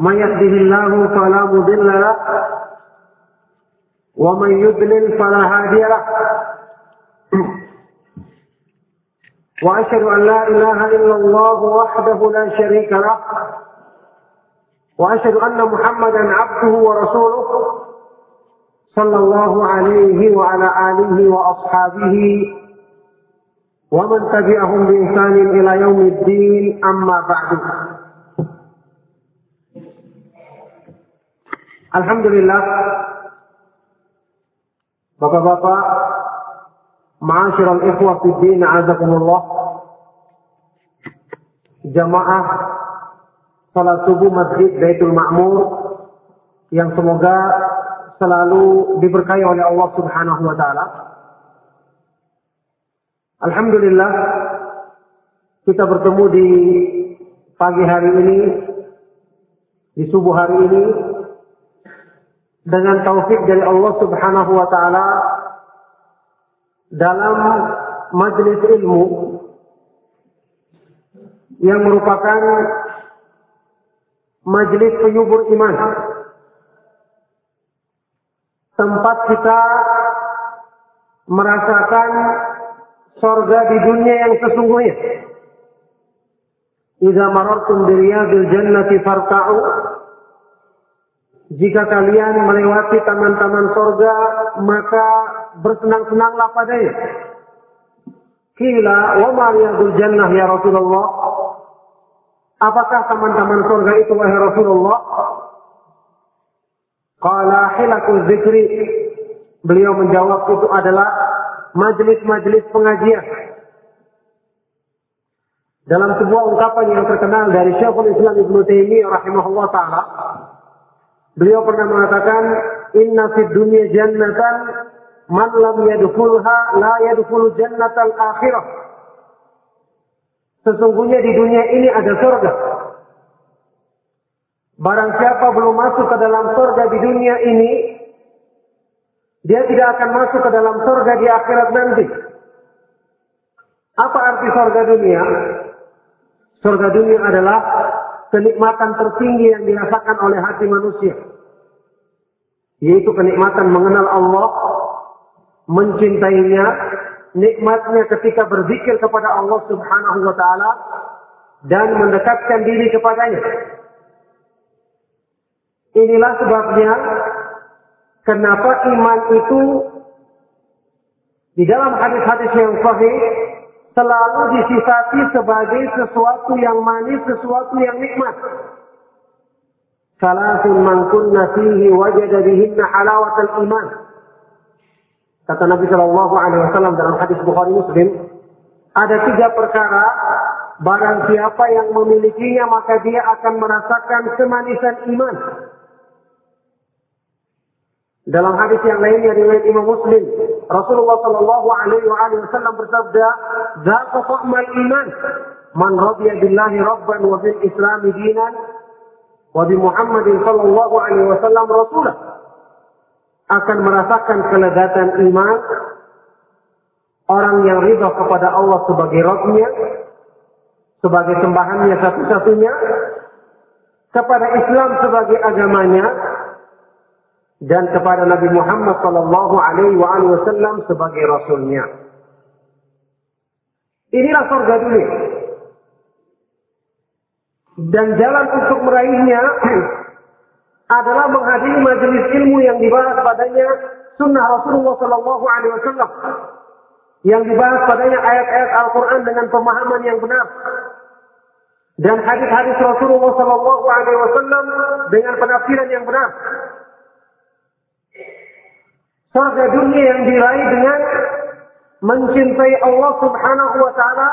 من يهده الله فلا مضل له ومن يضلل فلا هادي له. وأشهد أن لا إله إلا الله وحده لا شريك له وأشهد أن محمدا عبده ورسوله صلى الله عليه وعلى آله وأصحابه ومن تبعهم بإحسان إلى يوم الدين. أما بعد Alhamdulillah. Bapak-bapak Ma'asyiral ikhwah fi din azakumullah Jamaah salat subuh Masjid Baitul Ma'mur yang semoga selalu diberkahi oleh Allah Subhanahu wa taala. Alhamdulillah kita bertemu di pagi hari ini di subuh hari ini dengan taufik dari Allah Subhanahu wa taala dalam majelis ilmu yang merupakan majelis penyubur iman. Tempat kita merasakan sorga di dunia yang sesungguhnya. Idza marartum bi riyadil jannati farta'u jika kalian melewati taman-taman sorga, maka bersenang-senanglah padanya. Kila wa mariyadul jannah ya Rasulullah. Apakah taman-taman sorga itu wahai Rasulullah? Qala hilakul zikri. Beliau menjawab itu adalah majelis-majelis pengajian. Dalam sebuah ungkapan yang terkenal dari Syekhul Islam Ibnu Taimiyah rahimahullah taala, Beliau pernah mengatakan, Inna fid dunya jannatan, man lam yadkhulha la yadkhulu jannatal akhirah. Sesungguhnya di dunia ini ada surga. Barang siapa belum masuk ke dalam surga di dunia ini, dia tidak akan masuk ke dalam surga di akhirat nanti. Apa arti surga dunia? Surga dunia adalah kenikmatan tertinggi yang dirasakan oleh hati manusia. Yaitu kenikmatan mengenal Allah, mencintainya, nikmatnya ketika berzikir kepada Allah Subhanahu wa taala dan mendekatkan diri kepadanya. Inilah sebabnya kenapa iman itu di dalam hadis-hadis yang sahih selalu disifati sebagai sesuatu yang manis, sesuatu yang nikmat. Salasun man kunna fihi wajada bihinna halawatal iman. Kata Nabi Shallallahu Alaihi Wasallam dalam hadis Bukhari Muslim, ada tiga perkara barang siapa yang memilikinya maka dia akan merasakan kemanisan iman. Dalam hadis yang lainnya riwayat Imam Muslim, Rasulullah Shallallahu Alaihi Wasallam bersabda, "Zaka ta'mal iman, man radiya billahi rabban wa bil Islam dinan, wa bi Muhammadin Shallallahu Alaihi Wasallam rasulah." Akan merasakan kelegatan iman orang yang ridha kepada Allah sebagai Rabbnya, sebagai sembahannya satu-satunya, kepada Islam sebagai agamanya, dan kepada Nabi Muhammad sallallahu alaihi wasallam sebagai rasulnya. Inilah surga dunia. Dan jalan untuk meraihnya adalah menghadiri majelis ilmu yang dibahas padanya sunnah Rasulullah sallallahu alaihi wasallam. Yang dibahas padanya ayat-ayat Al-Quran dengan pemahaman yang benar. Dan hadis-hadis Rasulullah sallallahu alaihi wasallam dengan penafsiran yang benar surga dunia yang diraih dengan mencintai Allah Subhanahu wa taala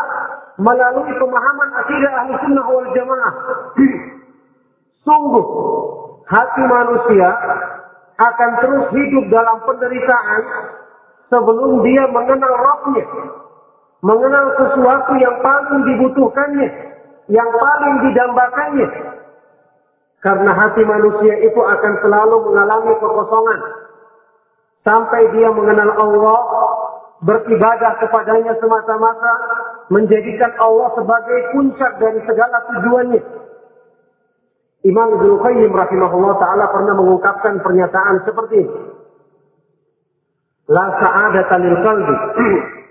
melalui pemahaman akidah ahli sunnah wal jamaah. Sungguh hati manusia akan terus hidup dalam penderitaan sebelum dia mengenal rohnya. Mengenal sesuatu yang paling dibutuhkannya. Yang paling didambakannya. Karena hati manusia itu akan selalu mengalami kekosongan. Sampai dia mengenal Allah, beribadah kepadanya semata-mata, menjadikan Allah sebagai puncak dari segala tujuannya. Imam Ibnu Qayyim rahimahullah taala pernah mengungkapkan pernyataan seperti ini. La sa'adata lil qalbi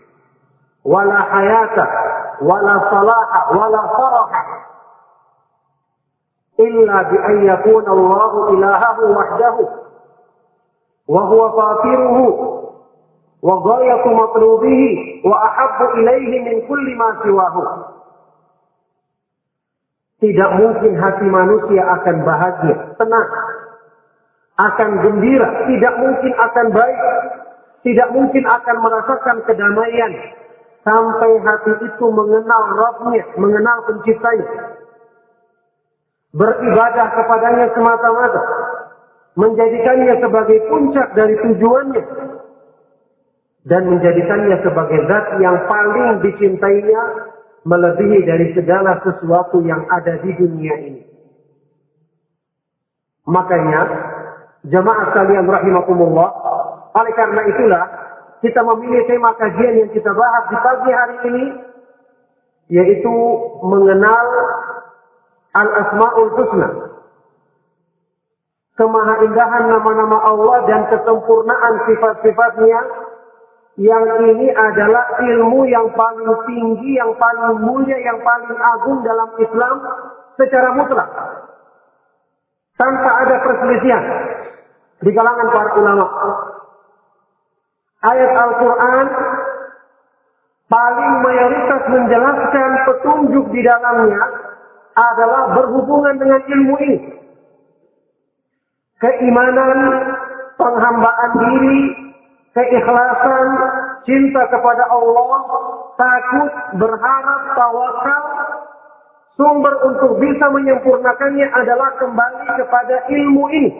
wala hayata wala salaha wala faraha illa bi an yakuna Allah ilahahu wahdahu fatiruhu wa ilayhi min. Tidak mungkin hati manusia akan bahagia, tenang, akan gembira, tidak mungkin akan baik, tidak mungkin akan merasakan kedamaian. Sampai hati itu mengenal Rabbnya, mengenal penciptanya. Beribadah kepadanya semata-mata, menjadikannya sebagai puncak dari tujuannya, dan menjadikannya sebagai zat yang paling dicintainya melebihi dari segala sesuatu yang ada di dunia ini. Makanya, jemaah sekalian rahimakumullah, oleh karena itulah kita memilih tema kajian yang kita bahas di pagi hari ini, yaitu mengenal Al-Asma'ul Husna. Kemahaindahan nama-nama Allah dan kesempurnaan sifat-sifatnya yang ini adalah ilmu yang paling tinggi, yang paling mulia, yang paling agung dalam Islam secara mutlak. Tanpa ada perselisihan di kalangan para ulama. Ayat Al-Quran paling mayoritas menjelaskan petunjuk di dalamnya adalah berhubungan dengan ilmu ini. Keimanan, penghambaan diri, keikhlasan, cinta kepada Allah, takut, berharap, tawakal, sumber untuk bisa menyempurnakannya adalah kembali kepada ilmu ini.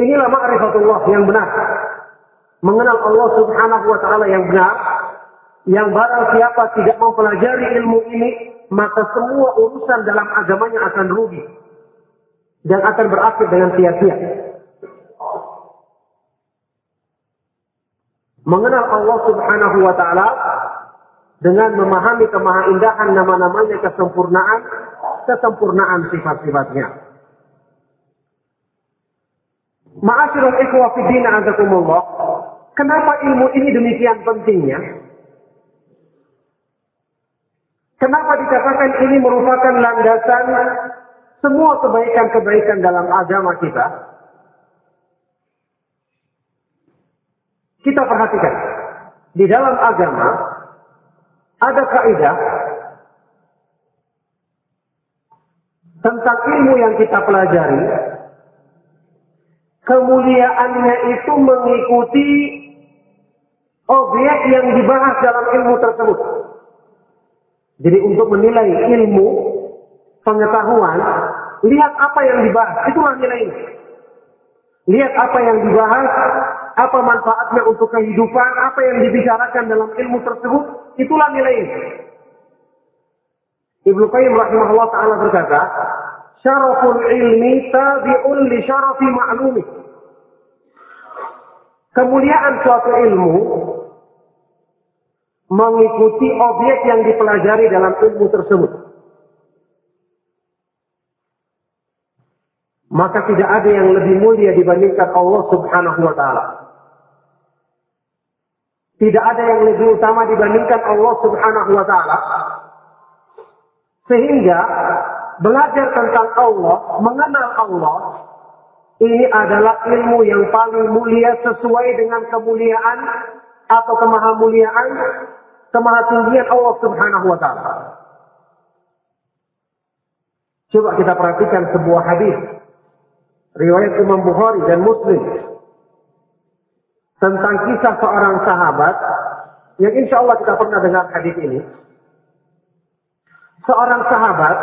Inilah ma'rifatullah yang benar. Mengenal Allah subhanahu wa ta'ala yang benar. Yang barang siapa tidak mempelajari ilmu ini, maka semua urusan dalam agamanya akan rugi. Dan akan berakhir dengan sia-sia. mengenal Allah Subhanahu wa taala dengan memahami kemahaindahan nama-namanya kesempurnaan kesempurnaan sifat-sifatnya. Ma'asyiral ikhwah fi din azakumullah. Kenapa ilmu ini demikian pentingnya? Kenapa dikatakan ini merupakan landasan semua kebaikan-kebaikan dalam agama kita? Kita perhatikan. Di dalam agama ada kaidah tentang ilmu yang kita pelajari. Kemuliaannya itu mengikuti objek yang dibahas dalam ilmu tersebut. Jadi untuk menilai ilmu, pengetahuan, lihat apa yang dibahas. Itulah nilainya. Lihat apa yang dibahas, apa manfaatnya untuk kehidupan, apa yang dibicarakan dalam ilmu tersebut, itulah nilainya. Ibnu Qayyim rahimahullah taala berkata, "Syaraful ilmi tabi'un li syarafi ma'lumi." Kemuliaan suatu ilmu mengikuti objek yang dipelajari dalam ilmu tersebut. Maka tidak ada yang lebih mulia dibandingkan Allah Subhanahu wa taala. Tidak ada yang lebih utama dibandingkan Allah Subhanahu wa taala. Sehingga belajar tentang Allah, mengenal Allah, ini adalah ilmu yang paling mulia sesuai dengan kemuliaan atau kemahamuliaan, kemahatinggian Allah Subhanahu wa taala. Coba kita perhatikan sebuah hadis riwayat Imam Bukhari dan Muslim tentang kisah seorang sahabat yang insya Allah kita pernah dengar hadis ini. Seorang sahabat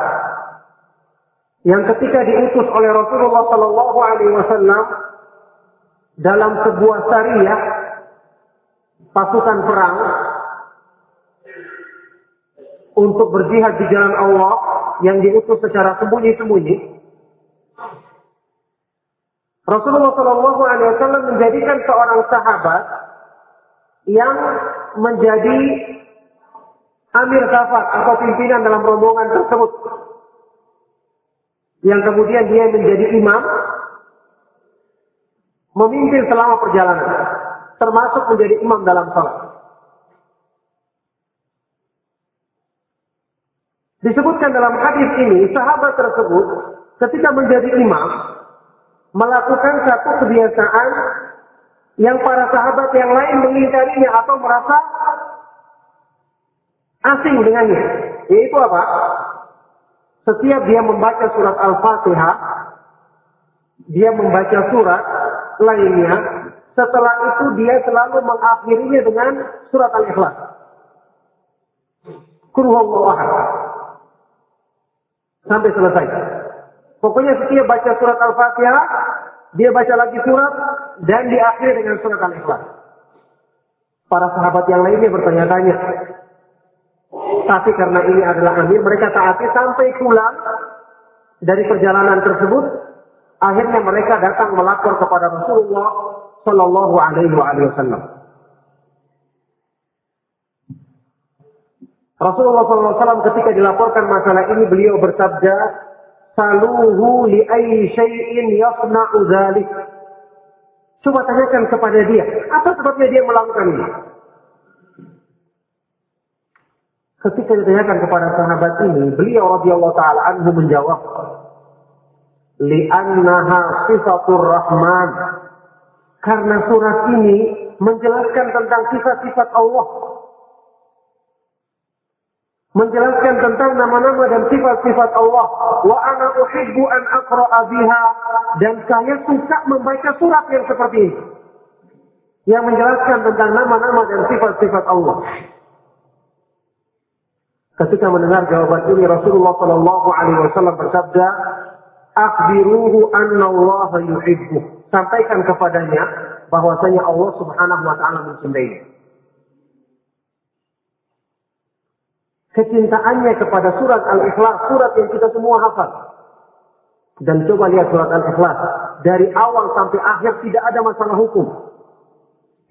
yang ketika diutus oleh Rasulullah Sallallahu Alaihi Wasallam dalam sebuah syariah pasukan perang untuk berjihad di jalan Allah yang diutus secara sembunyi-sembunyi. Rasulullah Shallallahu Alaihi Wasallam menjadikan seorang sahabat yang menjadi amir safar atau pimpinan dalam rombongan tersebut. Yang kemudian dia menjadi imam, memimpin selama perjalanan, termasuk menjadi imam dalam salat. Disebutkan dalam hadis ini, sahabat tersebut ketika menjadi imam, melakukan satu kebiasaan yang para sahabat yang lain mengingkarinya atau merasa asing dengannya. Yaitu apa? Setiap dia membaca surat Al-Fatihah, dia membaca surat lainnya, setelah itu dia selalu mengakhirinya dengan surat Al-Ikhlas. Kurwallahu. Sampai selesai. Pokoknya setiap baca surat Al-Fatihah, dia baca lagi surat dan diakhiri dengan surat Al-Ikhlas. Para sahabat yang lainnya bertanya-tanya. Tapi karena ini adalah amir, mereka taati sampai pulang dari perjalanan tersebut. Akhirnya mereka datang melapor kepada Rasulullah Sallallahu Alaihi Wasallam. Rasulullah SAW ketika dilaporkan masalah ini beliau bersabda, Saluhu li syai'in yasna'u dhalik. Coba tanyakan kepada dia, apa sebabnya dia melakukan ini? Ketika ditanyakan kepada sahabat ini, beliau radhiyallahu taala anhu menjawab, "Li'annaha sifatur Rahman." Karena surat ini menjelaskan tentang sifat-sifat Allah menjelaskan tentang nama-nama dan sifat-sifat Allah. Wa ana uhibbu an aqra'a biha dan saya suka membaca surat yang seperti ini. Yang menjelaskan tentang nama-nama dan sifat-sifat Allah. Ketika mendengar jawaban ini Rasulullah Shallallahu Alaihi Wasallam bersabda, "Akhbiruhu anna Allah yuhibbu." Sampaikan kepadanya bahwasanya Allah Subhanahu Wa Taala mencintainya. Kecintaannya kepada surat Al-Ikhlas, surat yang kita semua hafal. Dan coba lihat surat Al-Ikhlas. Dari awal sampai akhir tidak ada masalah hukum.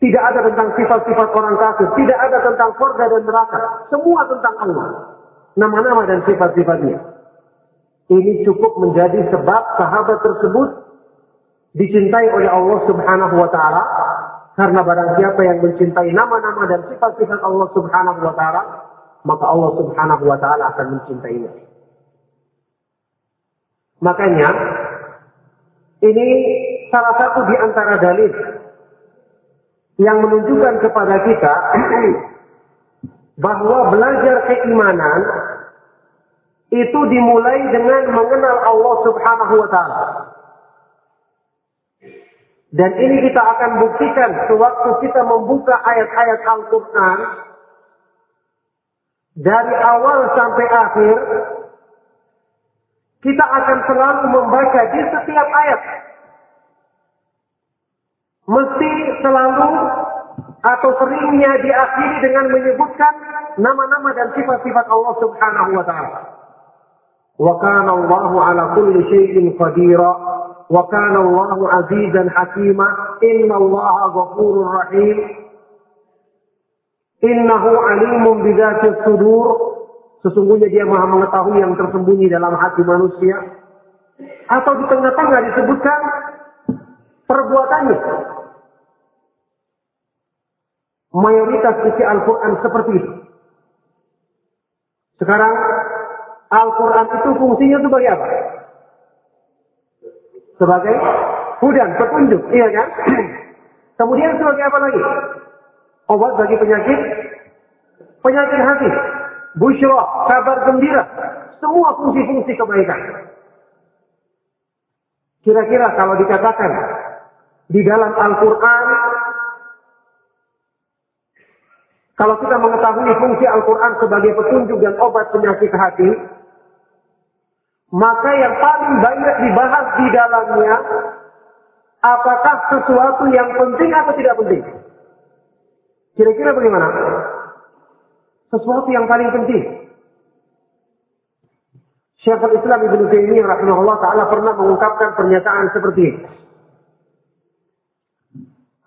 Tidak ada tentang sifat-sifat orang kafir. Tidak ada tentang surga dan neraka. Semua tentang Allah. Nama-nama dan sifat-sifatnya. Ini cukup menjadi sebab sahabat tersebut dicintai oleh Allah subhanahu wa ta'ala. Karena barang siapa yang mencintai nama-nama dan sifat-sifat Allah subhanahu wa ta'ala, maka Allah Subhanahu wa taala akan mencintainya. Makanya ini salah satu di antara dalil yang menunjukkan kepada kita bahwa belajar keimanan itu dimulai dengan mengenal Allah Subhanahu wa taala. Dan ini kita akan buktikan sewaktu kita membuka ayat-ayat Al-Qur'an dari awal sampai akhir, kita akan selalu membaca di setiap ayat. Mesti selalu atau seringnya diakhiri dengan menyebutkan nama-nama dan sifat-sifat Allah Subhanahu wa taala. Wa kana Allahu ala kulli syai'in qadira wa kana Allahu azizan hakima inna Allaha ghafurur rahim Innahu alimun bidzati sudur. Sesungguhnya dia maha mengetahui yang tersembunyi dalam hati manusia. Atau di tengah-tengah disebutkan perbuatannya. Mayoritas isi Al-Quran seperti itu. Sekarang Al-Quran itu fungsinya sebagai apa? Sebagai hudan, petunjuk, iya kan? Kemudian sebagai apa lagi? Obat bagi penyakit penyakit hati, busyra, kabar gembira, semua fungsi-fungsi kebaikan. Kira-kira kalau dikatakan di dalam Al-Quran, kalau kita mengetahui fungsi Al-Quran sebagai petunjuk dan obat penyakit hati, maka yang paling banyak dibahas di dalamnya apakah sesuatu yang penting atau tidak penting? Kira-kira bagaimana? Sesuatu yang paling penting. Syekhul Islam Ibn Taimiyah rahimahullah taala pernah mengungkapkan pernyataan seperti ini.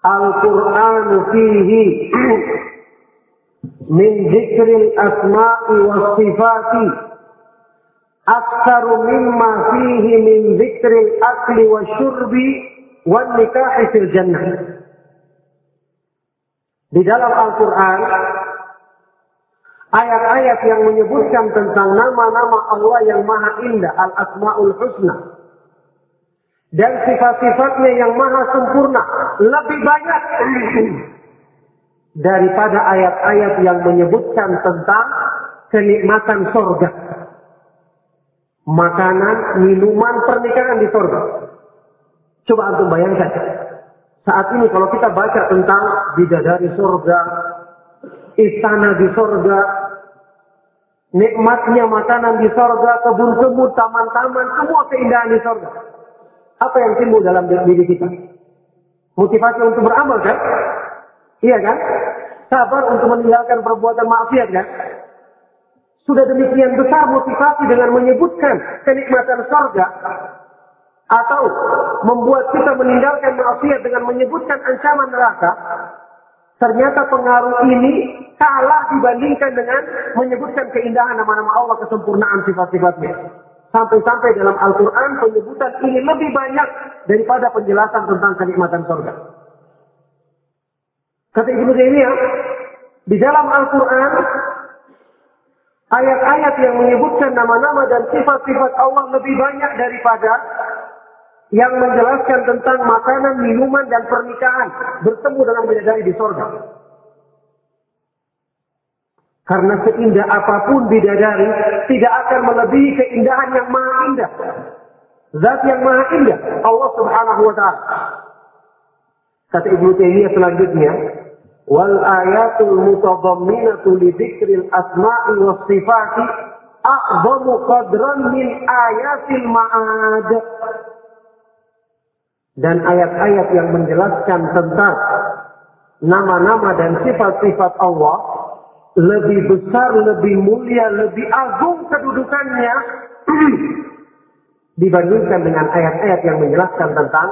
Al-Qur'an fihi min dzikril asma'i was sifati aktsar mimma fihi min dzikril akli wasyurbi wan nikahi fil jannah. Di dalam Al-Quran, ayat-ayat yang menyebutkan tentang nama-nama Allah yang maha indah, Al-Asma'ul Husna. Dan sifat-sifatnya yang maha sempurna, lebih banyak daripada ayat-ayat yang menyebutkan tentang kenikmatan sorga. Makanan, minuman, pernikahan di sorga. Coba antum bayangkan. Saat ini kalau kita baca tentang bidadari sorga, istana di sorga, nikmatnya makanan di sorga, kebun kebun, taman-taman, semua keindahan di sorga. Apa yang timbul dalam diri kita? Motivasi untuk beramal kan? Iya kan? Sabar untuk meninggalkan perbuatan maksiat kan? Sudah demikian besar motivasi dengan menyebutkan kenikmatan sorga, atau membuat kita meninggalkan maksiat dengan menyebutkan ancaman neraka, ternyata pengaruh ini kalah dibandingkan dengan menyebutkan keindahan nama-nama Allah, kesempurnaan sifat-sifatnya. Sampai-sampai dalam Al-Quran penyebutan ini lebih banyak daripada penjelasan tentang kenikmatan surga. Kata Ibnu Taimiyah, di dalam Al-Quran ayat-ayat yang menyebutkan nama-nama dan sifat-sifat Allah lebih banyak daripada yang menjelaskan tentang makanan, minuman, dan pernikahan bertemu dengan bidadari di sorga. Karena seindah apa pun bidadari tidak akan melebihi keindahan yang maha indah. Zat yang maha indah, Allah subhanahu wa ta'ala. Kata Ibnu Taimiyah selanjutnya, wal ayatul mutadamminatu li dzikril asma'i was sifati a'zamu qadran min ayatil ma'ad dan ayat-ayat yang menjelaskan tentang nama-nama dan sifat-sifat Allah lebih besar, lebih mulia, lebih agung kedudukannya dibandingkan dengan ayat-ayat yang menjelaskan tentang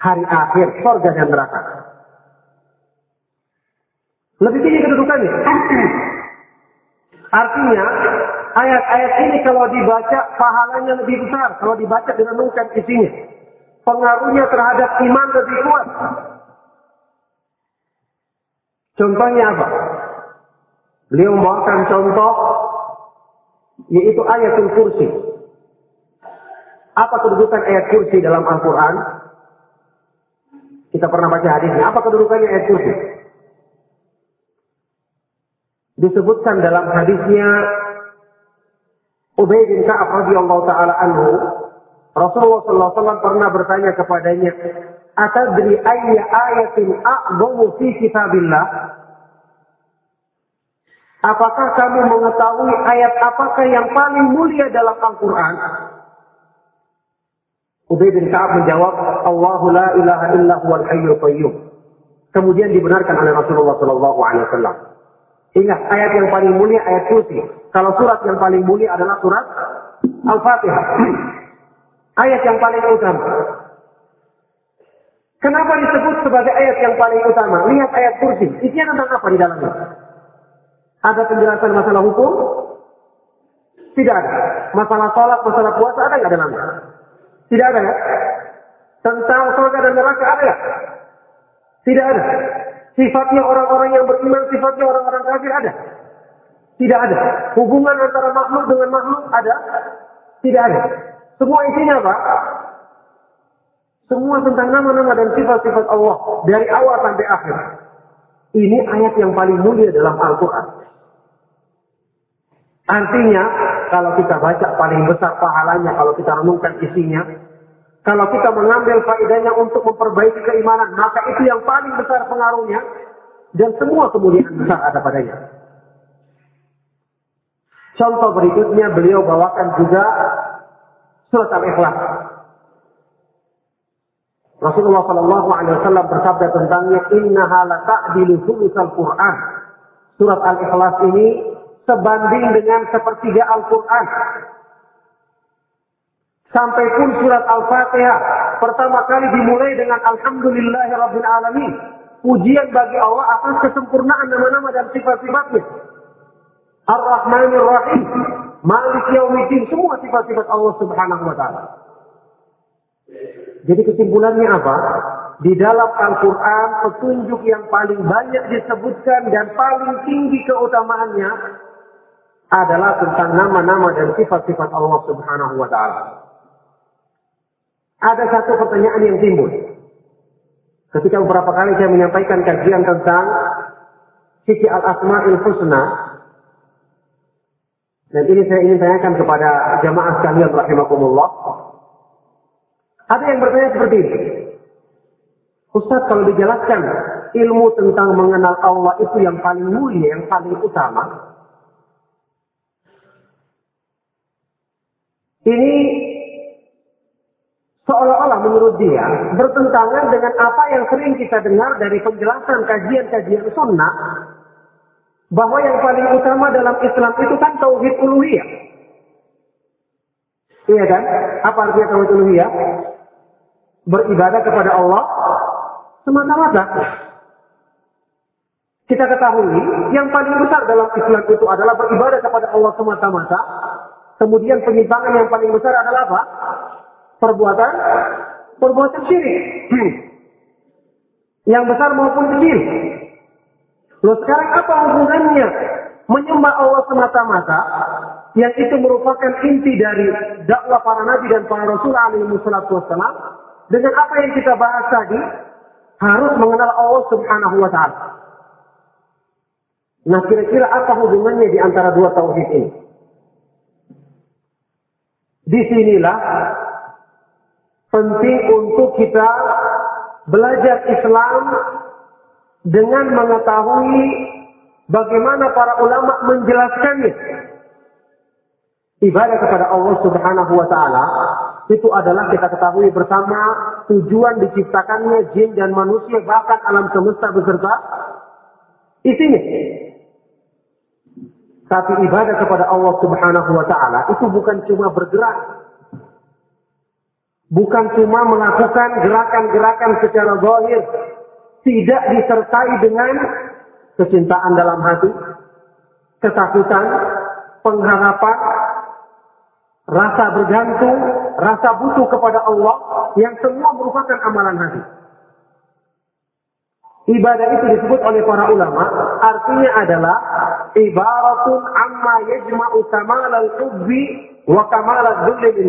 hari akhir, surga dan neraka. Lebih tinggi kedudukannya. Artinya, ayat-ayat ini kalau dibaca pahalanya lebih besar kalau dibaca dengan lengkap isinya pengaruhnya terhadap iman lebih kuat. Contohnya apa? Beliau membawakan contoh yaitu ayatul kursi. Apa kedudukan ayat kursi dalam Al-Quran? Kita pernah baca hadisnya. Apa kedudukannya ayat kursi? Disebutkan dalam hadisnya Ubay bin Ka'ab radhiyallahu taala anhu Rasulullah SAW pernah bertanya kepadanya, Atadri ayya ayatin a'zamu fi kitabillah? Apakah kamu mengetahui ayat apakah yang paling mulia dalam Al-Quran? Ubay bin Ka'ab menjawab, Allahu la ilaha illa huwal hayyul qayyum. Kemudian dibenarkan oleh Rasulullah Sallallahu Alaihi Wasallam. Ingat ayat yang paling mulia ayat kursi. Kalau surat yang paling mulia adalah surat Al-Fatihah. Ayat yang paling utama. Kenapa disebut sebagai ayat yang paling utama? Lihat ayat kursi. Isinya tentang apa di dalamnya? Ada penjelasan masalah hukum? Tidak ada. Masalah sholat, masalah puasa ada nggak dalamnya? Tidak ada ya? Tentang surga dan neraka ada ya? Tidak ada. Sifatnya orang-orang yang beriman, sifatnya orang-orang kafir ada? Tidak ada. Hubungan antara makhluk dengan makhluk ada? Tidak ada. Semua isinya apa? Semua tentang nama-nama dan sifat-sifat Allah dari awal sampai akhir. Ini ayat yang paling mulia dalam Al-Quran. Artinya, kalau kita baca paling besar pahalanya, kalau kita renungkan isinya, kalau kita mengambil faedahnya untuk memperbaiki keimanan, maka itu yang paling besar pengaruhnya, dan semua kemuliaan besar ada padanya. Contoh berikutnya beliau bawakan juga Surat Al-Ikhlas. Rasulullah Shallallahu Alaihi Wasallam bersabda tentangnya, Innaha la ta'dilu al Quran. Surat Al-Ikhlas ini sebanding dengan sepertiga Al-Quran. Sampai pun surat Al-Fatihah pertama kali dimulai dengan Alhamdulillahirabbil alamin. Pujian bagi Allah atas kesempurnaan nama-nama dan sifat-sifatnya. Ar-Rahmanir Rahim, Malik Yaumiddin, semua sifat-sifat Allah Subhanahu wa taala. Jadi kesimpulannya apa? Di dalam Al-Quran, petunjuk yang paling banyak disebutkan dan paling tinggi keutamaannya adalah tentang nama-nama dan sifat-sifat Allah Subhanahu wa taala. Ada satu pertanyaan yang timbul. Ketika beberapa kali saya menyampaikan kajian tentang sisi al-asma'il husna, dan ini saya ingin tanyakan kepada jamaah sekalian rahimakumullah. Ada yang bertanya seperti ini. Ustaz kalau dijelaskan ilmu tentang mengenal Allah itu yang paling mulia, yang paling utama. Ini seolah-olah menurut dia bertentangan dengan apa yang sering kita dengar dari penjelasan kajian-kajian sunnah bahwa yang paling utama dalam Islam itu kan tauhid uluhiyah. Iya kan? Apa artinya tauhid uluhiyah? Beribadah kepada Allah semata-mata. Kita ketahui yang paling besar dalam Islam itu adalah beribadah kepada Allah semata-mata. Kemudian penyimpangan yang paling besar adalah apa? Perbuatan perbuatan syirik. yang besar maupun kecil. Loh sekarang apa hubungannya menyembah Allah semata-mata yang itu merupakan inti dari dakwah para nabi dan para rasul alaihi wassalam dengan apa yang kita bahas tadi harus mengenal Allah Subhanahu wa taala. Nah, kira-kira apa hubungannya di antara dua tauhid ini? Di sinilah penting untuk kita belajar Islam dengan mengetahui bagaimana para ulama menjelaskannya. Ibadah kepada Allah Subhanahu wa taala itu adalah kita ketahui bersama tujuan diciptakannya jin dan manusia bahkan alam semesta beserta isinya. Tapi ibadah kepada Allah Subhanahu wa taala itu bukan cuma bergerak. Bukan cuma melakukan gerakan-gerakan secara zahir, tidak disertai dengan kecintaan dalam hati, ketakutan, pengharapan, rasa bergantung, rasa butuh kepada Allah yang semua merupakan amalan hati. Ibadah itu disebut oleh para ulama, artinya adalah ibaratun amma yajma'u kamal al-hubbi wa kamal al-dhulli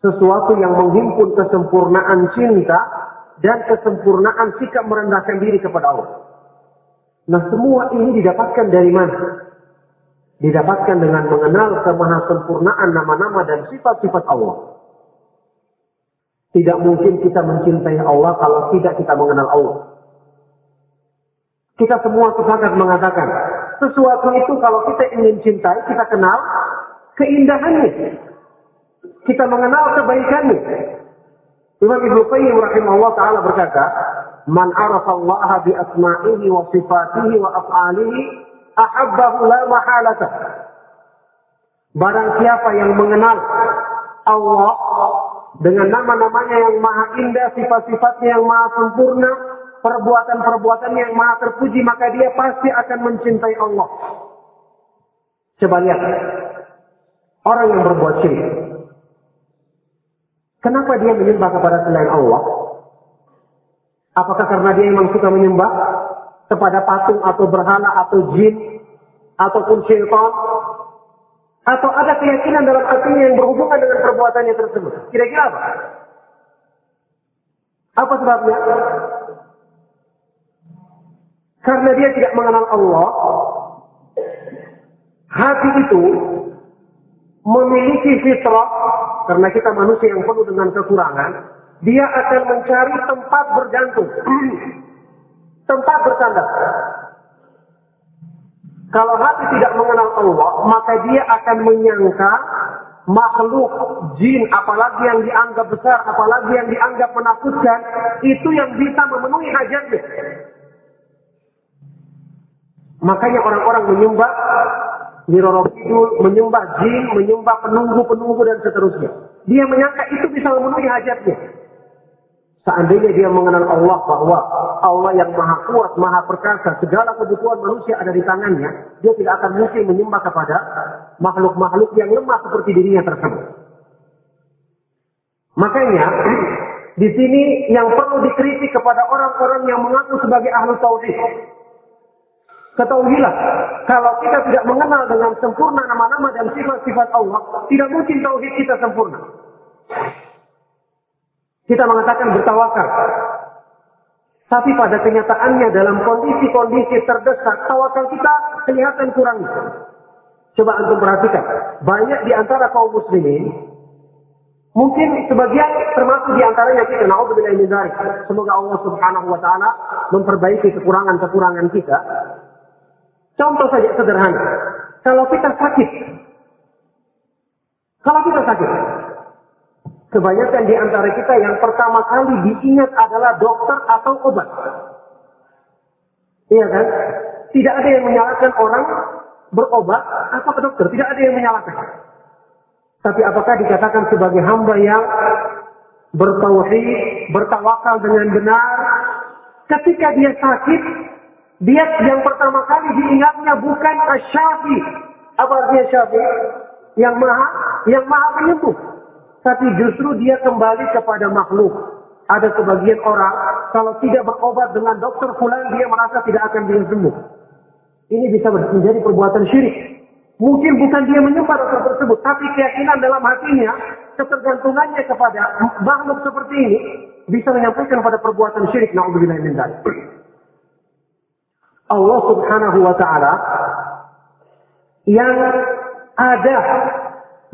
Sesuatu yang menghimpun kesempurnaan cinta dan kesempurnaan sikap merendahkan diri kepada Allah. Nah semua ini didapatkan dari mana? Didapatkan dengan mengenal kemahasempurnaan nama-nama dan sifat-sifat Allah. Tidak mungkin kita mencintai Allah kalau tidak kita mengenal Allah. Kita semua sepakat mengatakan, sesuatu itu kalau kita ingin cintai, kita kenal keindahannya. Kita mengenal kebaikannya. Imam Ibnu Qayyim rahimahullah taala berkata, "Man arafa Allah bi asma'ihi wa sifatihi wa af'alihi ahabbahu la mahalata." Barang siapa yang mengenal Allah dengan nama-namanya yang maha indah, sifat-sifatnya yang maha sempurna, perbuatan-perbuatannya yang maha terpuji, maka dia pasti akan mencintai Allah. Coba lihat. Orang yang berbuat syirik, Kenapa dia menyembah kepada selain Allah? Apakah karena dia memang suka menyembah kepada patung atau berhala atau jin ataupun syaitan? Atau ada keyakinan dalam hatinya yang berhubungan dengan perbuatannya tersebut? Kira-kira apa? Apa sebabnya? Karena dia tidak mengenal Allah, hati itu memiliki fitrah karena kita manusia yang penuh dengan kekurangan, dia akan mencari tempat bergantung, tempat bersandar. Kalau hati tidak mengenal Allah, maka dia akan menyangka makhluk, jin, apalagi yang dianggap besar, apalagi yang dianggap menakutkan, itu yang bisa memenuhi hajatnya. Makanya orang-orang menyembah Nyiroro Kidul, menyembah jin, menyembah penunggu-penunggu dan seterusnya. Dia menyangka itu bisa memenuhi hajatnya. Seandainya dia mengenal Allah bahwa Allah yang maha kuat, maha perkasa, segala kebutuhan manusia ada di tangannya, dia tidak akan mungkin menyembah kepada makhluk-makhluk yang lemah seperti dirinya tersebut. Makanya, di sini yang perlu dikritik kepada orang-orang yang mengaku sebagai ahlu tauhid. Ketahuilah, kalau kita tidak mengenal dengan sempurna nama-nama dan sifat-sifat Allah, tidak mungkin tauhid kita sempurna. Kita mengatakan bertawakal. Tapi pada kenyataannya dalam kondisi-kondisi terdesak, tawakal kita kelihatan kurang. Coba untuk perhatikan. Banyak di antara kaum muslimin, mungkin sebagian termasuk di antaranya kita, na'udzubillah Semoga Allah subhanahu wa ta'ala memperbaiki kekurangan-kekurangan kita. Contoh saja sederhana. Kalau kita sakit, kalau kita sakit, Kebanyakan di antara kita yang pertama kali diingat adalah dokter atau obat. Iya kan? Tidak ada yang menyalahkan orang berobat atau ke dokter. Tidak ada yang menyalahkan. Tapi apakah dikatakan sebagai hamba yang bertauhid, bertawakal dengan benar, ketika dia sakit, dia yang pertama kali diingatnya bukan asyafi. Apa artinya syafi? Yang maha, yang maha penyembuh tapi justru dia kembali kepada makhluk. Ada sebagian orang, kalau tidak berobat dengan dokter fulan, dia merasa tidak akan bisa sembuh. Ini bisa menjadi perbuatan syirik. Mungkin bukan dia menyembah dokter tersebut, tapi keyakinan dalam hatinya, ketergantungannya kepada makhluk seperti ini, bisa menyampaikan pada perbuatan syirik. Na'udzubillah min Allah subhanahu wa ta'ala yang ada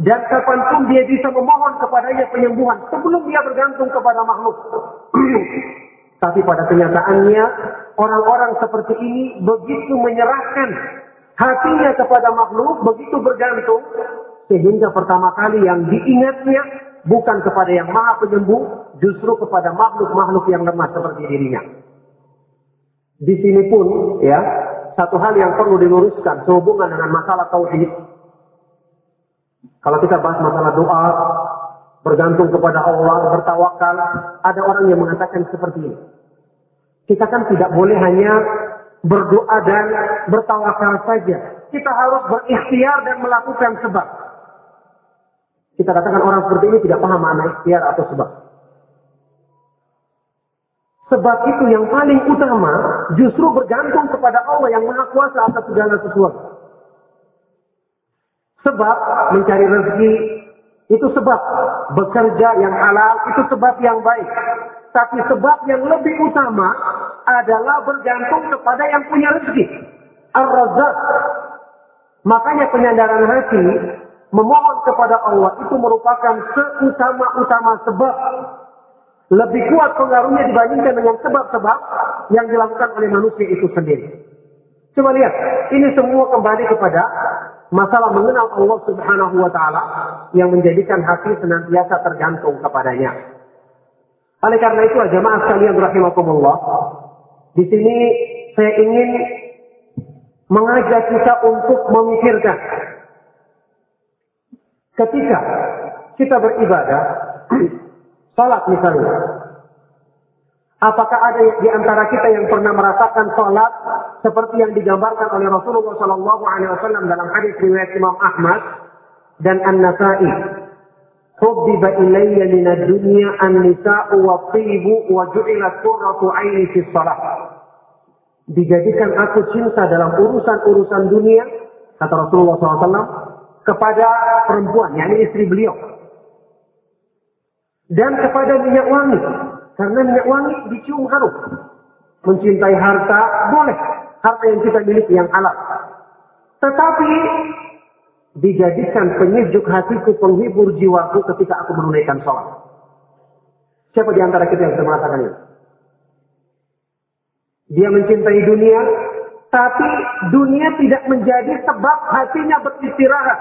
dan kapan pun dia bisa memohon kepadanya penyembuhan sebelum dia bergantung kepada makhluk. Tapi pada kenyataannya orang-orang seperti ini begitu menyerahkan hatinya kepada makhluk, begitu bergantung sehingga pertama kali yang diingatnya bukan kepada yang maha penyembuh, justru kepada makhluk-makhluk yang lemah seperti dirinya. Di sini pun ya satu hal yang perlu diluruskan sehubungan dengan masalah tauhid kalau kita bahas masalah doa, bergantung kepada Allah, bertawakal, ada orang yang mengatakan seperti ini. Kita kan tidak boleh hanya berdoa dan bertawakal saja. Kita harus berikhtiar dan melakukan sebab. Kita katakan orang seperti ini tidak paham makna ikhtiar atau sebab. Sebab itu yang paling utama justru bergantung kepada Allah yang maha kuasa atas segala sesuatu. Sebab mencari rezeki itu sebab bekerja yang halal itu sebab yang baik. Tapi sebab yang lebih utama adalah bergantung kepada yang punya rezeki. Ar-Razzaq. Makanya penyandaran hati memohon kepada Allah itu merupakan seutama-utama sebab lebih kuat pengaruhnya dibandingkan dengan sebab-sebab yang dilakukan oleh manusia itu sendiri. Coba lihat, ini semua kembali kepada masalah mengenal Allah Subhanahu wa taala yang menjadikan hati senantiasa tergantung kepadanya. Oleh karena itu jemaah sekalian rahimakumullah, di sini saya ingin mengajak kita untuk memikirkan ketika kita beribadah, Salat misalnya. Apakah ada di antara kita yang pernah merasakan sholat seperti yang digambarkan oleh Rasulullah Shallallahu Alaihi Wasallam dalam hadis riwayat Imam Ahmad dan An Nasa'i? Hubbiba ilayya min dunya an-nisa'u wa tibu wa ju'ilat qurratu. Dijadikan aku cinta dalam urusan-urusan dunia, kata Rasulullah SAW, kepada perempuan, yakni istri beliau. Dan kepada minyak wangi, karena minyak wangi dicium harum. Mencintai harta boleh. Harta yang kita miliki yang halal. Tetapi dijadikan penyejuk hatiku, penghibur jiwaku ketika aku menunaikan sholat. Siapa di antara kita yang bisa mengatakan ini? Dia mencintai dunia, tapi dunia tidak menjadi sebab hatinya beristirahat.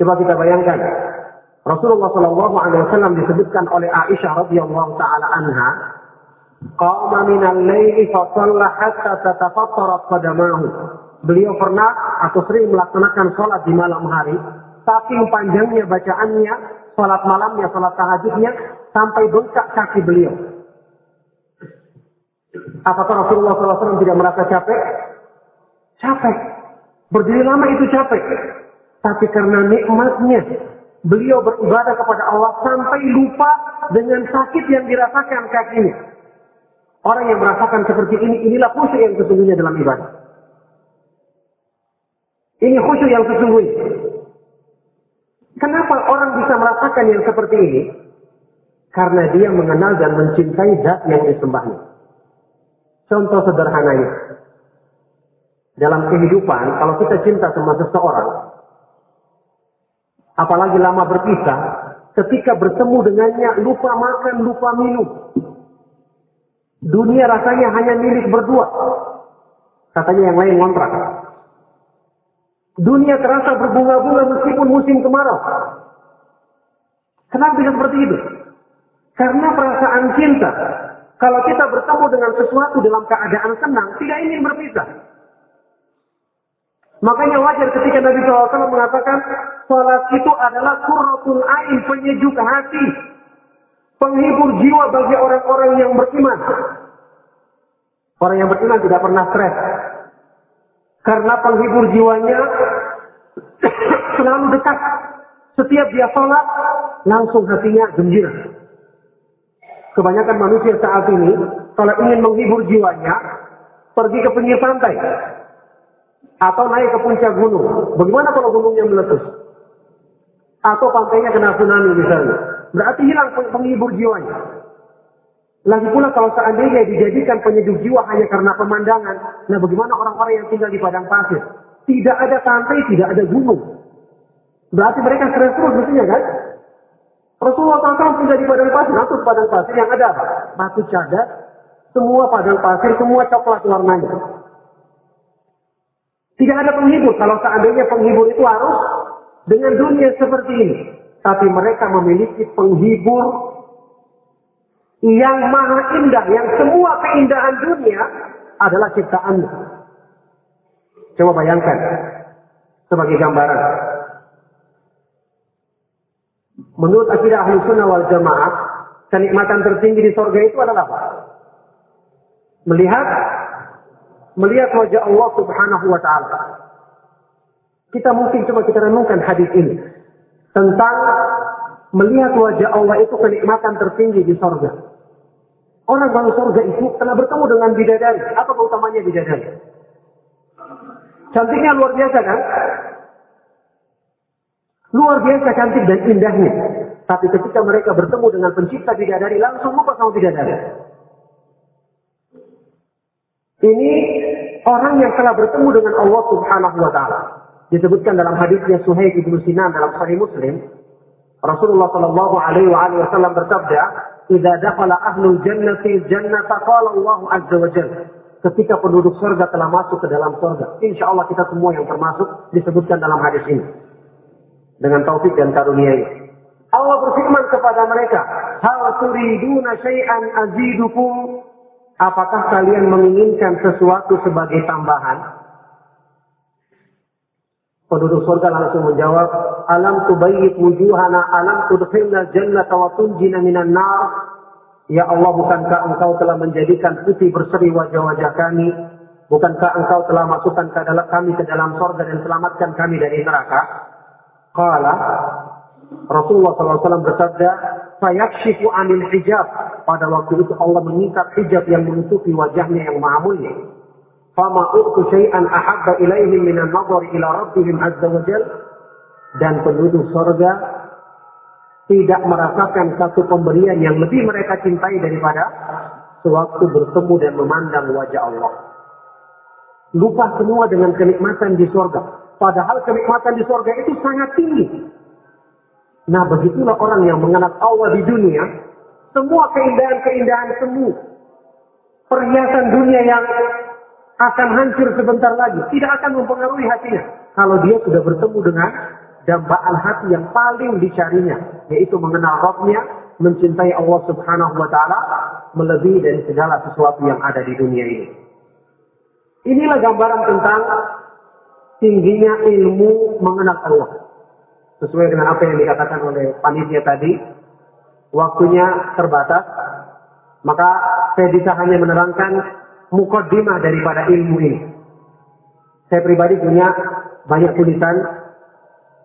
Coba kita bayangkan. Rasulullah Shallallahu Alaihi Wasallam disebutkan oleh Aisyah radhiyallahu taala anha, qama min al-laili fa hatta tatafattarat qadamahu. Beliau pernah atau sering melaksanakan sholat di malam hari, saking panjangnya bacaannya, sholat malamnya, sholat tahajudnya, sampai bengkak kaki beliau. Apakah Rasulullah SAW tidak merasa capek? Capek. Berdiri lama itu capek. Tapi karena nikmatnya, beliau beribadah kepada Allah sampai lupa dengan sakit yang dirasakan kakinya. Orang yang merasakan seperti ini, inilah khusyuk yang sesungguhnya dalam ibadah. Ini khusyuk yang sesungguhnya. Kenapa orang bisa merasakan yang seperti ini? Karena dia mengenal dan mencintai zat yang disembahnya. Contoh sederhananya. Dalam kehidupan, kalau kita cinta sama seseorang, apalagi lama berpisah, ketika bertemu dengannya lupa makan, lupa minum. Dunia rasanya hanya milik berdua. Katanya yang lain ngontrak. Dunia terasa berbunga-bunga meskipun musim kemarau. Kenapa bisa seperti itu? Karena perasaan cinta. Kalau kita bertemu dengan sesuatu dalam keadaan senang, tidak ingin berpisah. Makanya wajar ketika Nabi SAW mengatakan, salat itu adalah kurratul ain, penyejuk hati. Penghibur jiwa bagi orang-orang yang beriman. Orang yang beriman tidak pernah stres. Karena penghibur jiwanya selalu dekat. Setiap dia sholat, langsung hatinya gembira. Kebanyakan manusia saat ini, kalau ingin menghibur jiwanya, pergi ke pinggir pantai. Atau naik ke puncak gunung. Bagaimana kalau gunungnya meletus? Atau pantainya kena tsunami misalnya. Berarti hilang penghibur jiwanya. Lagi pula kalau seandainya dijadikan penyejuk jiwa hanya karena pemandangan, nah bagaimana orang-orang yang tinggal di padang pasir? Tidak ada pantai, tidak ada gunung. Berarti mereka stres terus mestinya kan? Rasulullah SAW tinggal di padang pasir, atau padang pasir yang ada apa? Batu cadat, semua padang pasir, semua coklat warnanya. Tidak ada penghibur. Kalau seandainya penghibur itu harus dengan dunia seperti ini. Tapi mereka memiliki penghibur yang maha indah, yang semua keindahan dunia adalah ciptaannya. Coba bayangkan sebagai gambaran. Menurut akidah ahli sunnah wal jamaah, kenikmatan tertinggi di sorga itu adalah apa? Melihat melihat wajah Allah subhanahu wa ta'ala. Kita mungkin coba kita renungkan hadis ini. Tentang melihat wajah Allah itu kenikmatan tertinggi di sorga. Orang bang surga itu telah bertemu dengan bidadari. Apa keutamanya bidadari? Cantiknya luar biasa kan? Luar biasa cantik dan indahnya. Tapi ketika mereka bertemu dengan pencipta bidadari, langsung lupa sama bidadari. Ini orang yang telah bertemu dengan Allah subhanahu wa ta'ala. Disebutkan dalam hadisnya Suhaib ibn Sinan dalam Sahih Muslim. Rasulullah Shallallahu Alaihi Wasallam bersabda, "Idza dakhala ahlul jannati jannata qala Allah azza wa jalla." Ketika penduduk surga telah masuk ke dalam surga, insya Allah kita semua yang termasuk disebutkan dalam hadis ini dengan taufik dan karunia ini. Allah berfirman kepada mereka, "Hal turiduna syai'an azidukum?" Apakah kalian menginginkan sesuatu sebagai tambahan? Penduduk surga langsung menjawab, Alam tubayyid wujuhana, alam tudkhilna jannata wa tunjina minan nar. Ya Allah, bukankah engkau telah menjadikan putih berseri wajah-wajah kami? Bukankah engkau telah masukkan ke dalam kami ke dalam surga dan selamatkan kami dari neraka? Qala Rasulullah SAW bersabda, Fayakshifu anil hijab. Pada waktu itu Allah mengikat hijab yang menutupi wajahnya yang maha mulia. Fama u'tu syai'an ahabba ilaihim minan nazar ila rabbihim azza wa jal. Dan penduduk sorga tidak merasakan satu pemberian yang lebih mereka cintai daripada sewaktu bertemu dan memandang wajah Allah. Lupa semua dengan kenikmatan di sorga. Padahal kenikmatan di sorga itu sangat tinggi. Nah begitulah orang yang mengenal Allah di dunia. Semua keindahan-keindahan semua. Perhiasan dunia yang akan hancur sebentar lagi. Tidak akan mempengaruhi hatinya. Kalau dia sudah bertemu dengan dambaan hati yang paling dicarinya, yaitu mengenal Rabbnya, mencintai Allah Subhanahu wa taala melebihi dari segala sesuatu yang ada di dunia ini. Inilah gambaran tentang tingginya ilmu mengenal Allah. Sesuai dengan apa yang dikatakan oleh panitia tadi, waktunya terbatas, maka saya bisa hanya menerangkan mukaddimah daripada ilmu ini. Saya pribadi punya banyak tulisan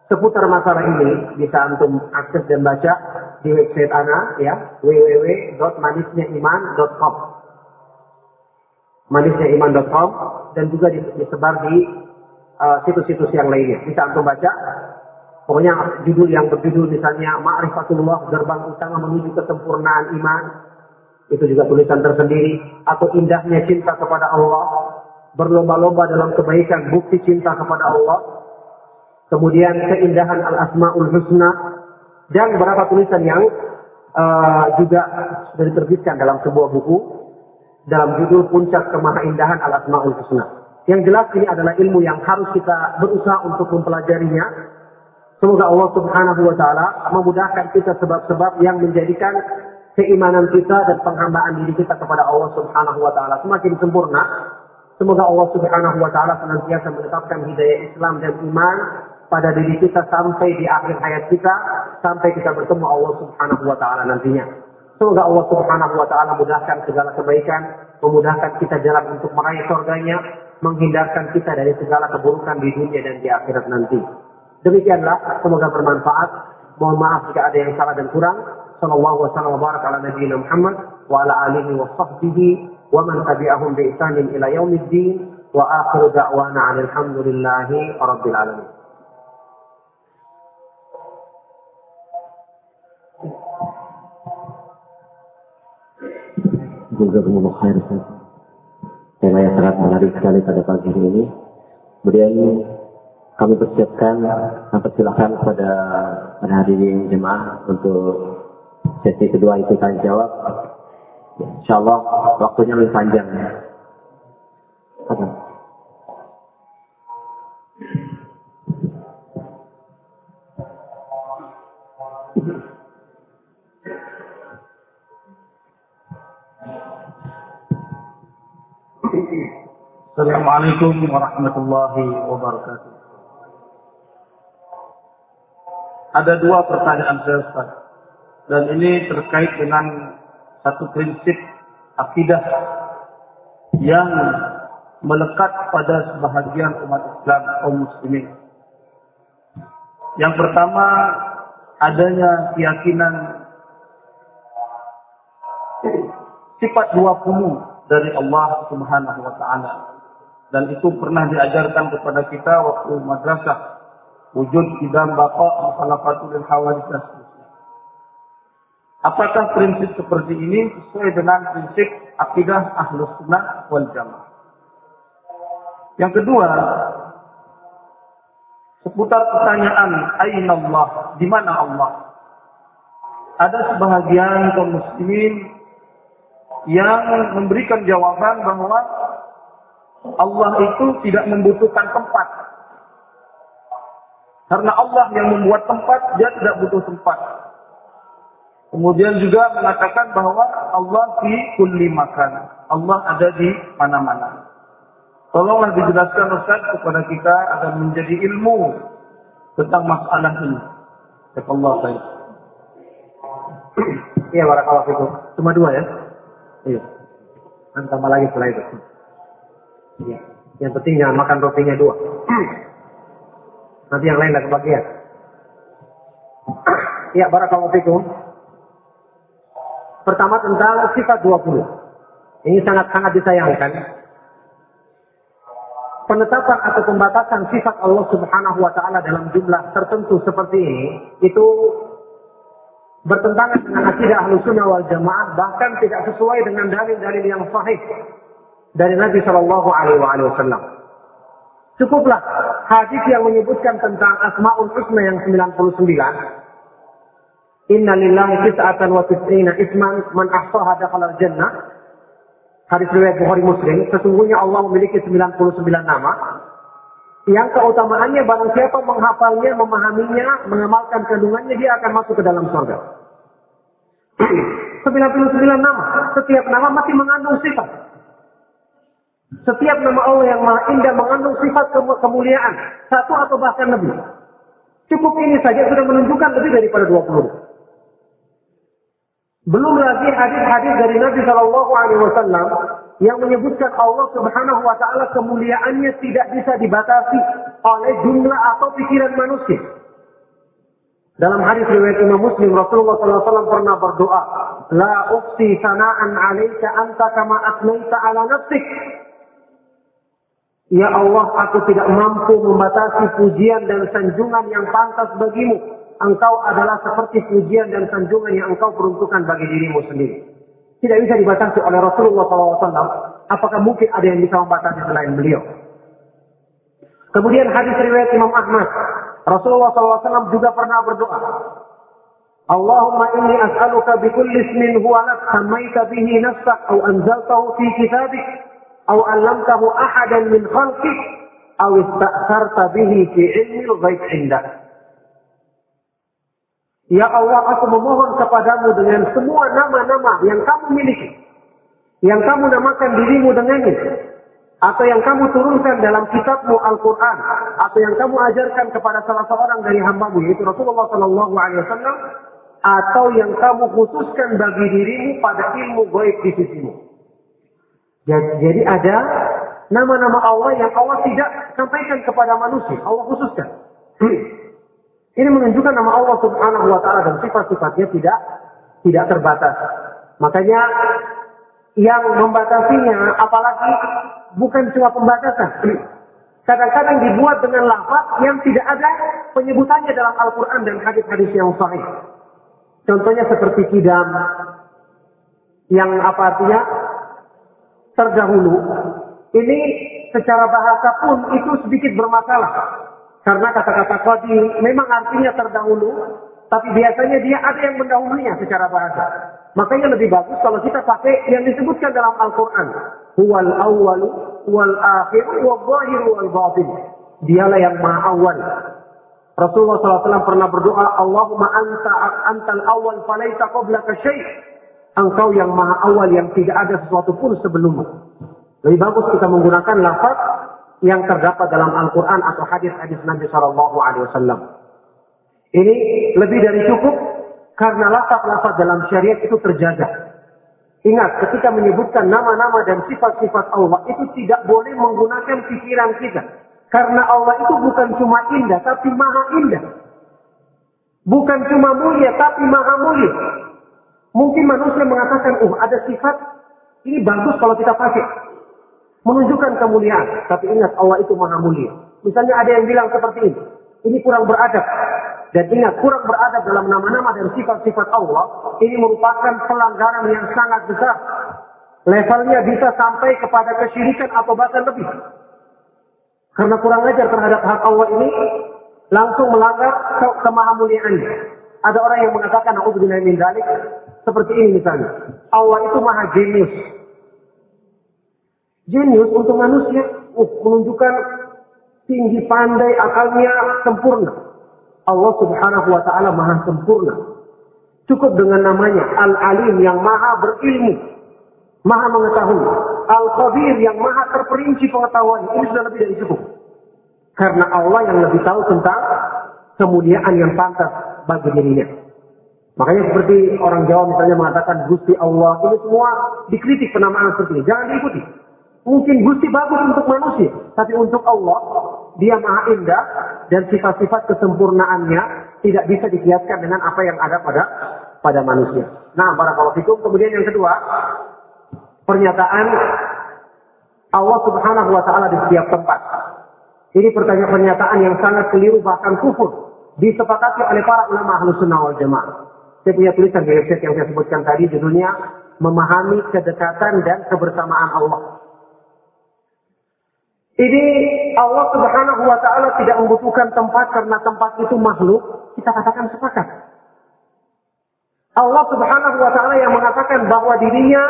seputar masalah ini bisa antum akses dan baca di website Ana ya www.manisnyaiman.com manisnyaiman.com dan juga disebar di uh, situs-situs uh, yang lainnya bisa antum baca pokoknya judul yang berjudul misalnya Ma'rifatullah gerbang utama menuju kesempurnaan iman. Itu juga tulisan tersendiri. Atau indahnya cinta kepada Allah. Berlomba-lomba dalam kebaikan bukti cinta kepada Allah. Kemudian keindahan al-asmaul husna. Dan beberapa tulisan yang uh, juga sudah diterbitkan dalam sebuah buku. Dalam judul puncak kemahaindahan al-asmaul husna. Yang jelas ini adalah ilmu yang harus kita berusaha untuk mempelajarinya. Semoga Allah Subhanahu wa taala memudahkan kita sebab-sebab yang menjadikan keimanan kita dan penghambaan diri kita kepada Allah Subhanahu wa taala semakin sempurna. Semoga Allah Subhanahu wa taala senantiasa menetapkan hidayah Islam dan iman pada diri kita sampai di akhir hayat kita sampai kita bertemu Allah Subhanahu wa taala nantinya. Semoga Allah Subhanahu wa taala mudahkan segala kebaikan, memudahkan kita jalan untuk meraih surganya, menghindarkan kita dari segala keburukan di dunia dan di akhirat nanti. Demikianlah, semoga bermanfaat. Mohon maaf jika ada yang salah dan kurang. Sallallahu wasallam wa barak ala nabiyina Muhammad wa ala alihi wa sahbihi wa man tabi'ahum bi ihsanin ila yaumiddin wa akhiru da'wana alhamdulillahi rabbil alamin. Jazakumullah khair Tema yang sangat menarik sekali pada pagi ini. Kemudian kami persiapkan dan persilahkan kepada penghadirin jemaah untuk sesi kedua itu tanya jawab. Insya Allah waktunya lebih panjang. Apa? Assalamualaikum warahmatullahi wabarakatuh. Ada dua pertanyaan Ustaz. Dan ini terkait dengan satu prinsip akidah yang melekat pada sebahagian umat Islam kaum muslimin. Yang pertama adanya keyakinan sifat dua 20 dari Allah Subhanahu wa taala dan itu pernah diajarkan kepada kita waktu madrasah wujud idam baqa mukhalafatul hawadits dan Apakah prinsip seperti ini sesuai dengan prinsip akidah ahlus sunnah wal jamaah? Yang kedua, seputar pertanyaan Aina Allah, di mana Allah? Ada sebahagian kaum muslimin yang memberikan jawaban bahwa Allah itu tidak membutuhkan tempat. Karena Allah yang membuat tempat, dia tidak butuh tempat. Kemudian juga mengatakan bahwa Allah di kulli makan. Allah ada di mana-mana. Tolonglah dijelaskan Ustaz kepada kita agar menjadi ilmu tentang masalah ini. Allah baik. Iya, barakallahu fikum. Cuma dua ya? Iya. Nanti tambah lagi setelah itu. Ya. Yang penting jangan makan rotinya dua. Nanti yang lain lah kebagian. ya, barakallahu fikum. Pertama tentang sifat 20. Ini sangat-sangat disayangkan. Penetapan atau pembatasan sifat Allah Subhanahu wa taala dalam jumlah tertentu seperti ini itu bertentangan dengan akidah Ahlussunnah wal Jamaah bahkan tidak sesuai dengan dalil-dalil yang sahih dari Nabi Shallallahu Alaihi Wasallam. Cukuplah hadis yang menyebutkan tentang Asmaul Husna yang 99. Inna lillahi tis'atan wa tis'ina isman man ahsaha dakhala jannah. Hadis riwayat Bukhari Muslim, sesungguhnya Allah memiliki 99 nama yang keutamaannya barang siapa menghafalnya, memahaminya, mengamalkan kandungannya, dia akan masuk ke dalam surga. 99 nama, setiap nama masih mengandung sifat. Setiap nama Allah yang maha indah mengandung sifat kemuliaan. Satu atau bahkan lebih. Cukup ini saja sudah menunjukkan lebih daripada 20. Belum lagi hadis-hadis dari Nabi Shallallahu Alaihi Wasallam yang menyebutkan Allah Subhanahu Wa Taala kemuliaannya tidak bisa dibatasi oleh jumlah atau pikiran manusia. Dalam hadis riwayat Imam Muslim Rasulullah SAW pernah berdoa, La uqsi sana'an alaika anta kama atnaita ala nafsik. Ya Allah, aku tidak mampu membatasi pujian dan sanjungan yang pantas bagimu engkau adalah seperti pujian dan sanjungan yang engkau peruntukkan bagi dirimu sendiri. Tidak bisa dibatasi oleh Rasulullah SAW. Apakah mungkin ada yang bisa membatasi selain beliau? Kemudian hadis riwayat Imam Ahmad. Rasulullah SAW juga pernah berdoa. Allahumma inni as'aluka bi kulli ismin huwa lak sammaita bihi nafsak au anzaltahu fi kitabik au 'allamtahu ahadan min khalqik au ista'sarta bihi fi ilmi al-ghaib 'indak. Ya Allah, aku memohon kepadamu dengan semua nama-nama yang kamu miliki. Yang kamu namakan dirimu dengannya. Atau yang kamu turunkan dalam kitabmu Al-Quran. Atau yang kamu ajarkan kepada salah seorang dari hambamu, yaitu Rasulullah Sallallahu Alaihi Wasallam. Atau yang kamu khususkan bagi dirimu pada ilmu goib di sisimu. Jadi ada nama-nama Allah yang Allah tidak sampaikan kepada manusia. Allah khususkan. Ini menunjukkan nama Allah Subhanahu wa taala dan sifat-sifatnya tidak tidak terbatas. Makanya yang membatasinya apalagi bukan cuma pembatasan. Kadang-kadang dibuat dengan lafaz yang tidak ada penyebutannya dalam Al-Quran dan hadis-hadis yang sahih. Contohnya seperti kidam, yang apa artinya terdahulu. Ini secara bahasa pun itu sedikit bermasalah. Karena kata-kata qadi memang artinya terdahulu, tapi biasanya dia ada yang mendahulunya secara bahasa. Makanya lebih bagus kalau kita pakai yang disebutkan dalam Al-Quran. Huwal awwal wal akhir wal zahir wal batin. Dialah yang maha awal. Rasulullah SAW pernah berdoa, Allahumma anta antal awal falaita qablaka syai' Engkau yang maha awal yang tidak ada sesuatu pun sebelummu. Lebih bagus kita menggunakan lafaz yang terdapat dalam Al-Quran atau hadis-hadis Nabi Shallallahu Alaihi Wasallam. Ini lebih dari cukup karena lafaz-lafaz dalam syariat itu terjaga. Ingat, ketika menyebutkan nama-nama dan sifat-sifat Allah itu tidak boleh menggunakan pikiran kita. Karena Allah itu bukan cuma indah, tapi maha indah. Bukan cuma mulia, tapi maha mulia. Mungkin manusia mengatakan, oh ada sifat, ini bagus kalau kita pakai menunjukkan kemuliaan. Tapi ingat Allah itu maha mulia. Misalnya ada yang bilang seperti ini. Ini kurang beradab. Dan ingat, kurang beradab dalam nama-nama dan sifat-sifat Allah, ini merupakan pelanggaran yang sangat besar. Levelnya bisa sampai kepada kesyirikan atau bahkan lebih. Karena kurang ajar terhadap hak Allah ini, langsung melanggar ke kemahamuliaannya. Ada orang yang mengatakan, Aku min dalik, seperti ini misalnya. Allah itu maha jenius. Jenius untuk manusia uh, menunjukkan tinggi pandai akalnya sempurna. Allah subhanahu wa ta'ala maha sempurna. Cukup dengan namanya Al-Alim yang maha berilmu. Maha mengetahui. Al-Qadir yang maha terperinci pengetahuan. Ini sudah lebih dari cukup. Karena Allah yang lebih tahu tentang kemuliaan yang pantas bagi dirinya. Makanya seperti orang Jawa misalnya mengatakan Gusti Allah. Ini semua dikritik penamaan seperti ini. Jangan diikuti. Mungkin Gusti bagus untuk manusia, tapi untuk Allah dia maha indah dan sifat-sifat kesempurnaannya tidak bisa dikiaskan dengan apa yang ada pada pada manusia. Nah, para kalau itu kemudian yang kedua, pernyataan Allah Subhanahu wa taala di setiap tempat. Ini pertanyaan pernyataan yang sangat keliru bahkan kufur disepakati oleh para ulama Ahlus Sunnah wal Jamaah. Saya punya tulisan di website yang saya sebutkan tadi judulnya Memahami Kedekatan dan Kebersamaan Allah. Ini Allah Subhanahu wa taala tidak membutuhkan tempat karena tempat itu makhluk, kita katakan sepakat. Allah Subhanahu wa taala yang mengatakan bahwa dirinya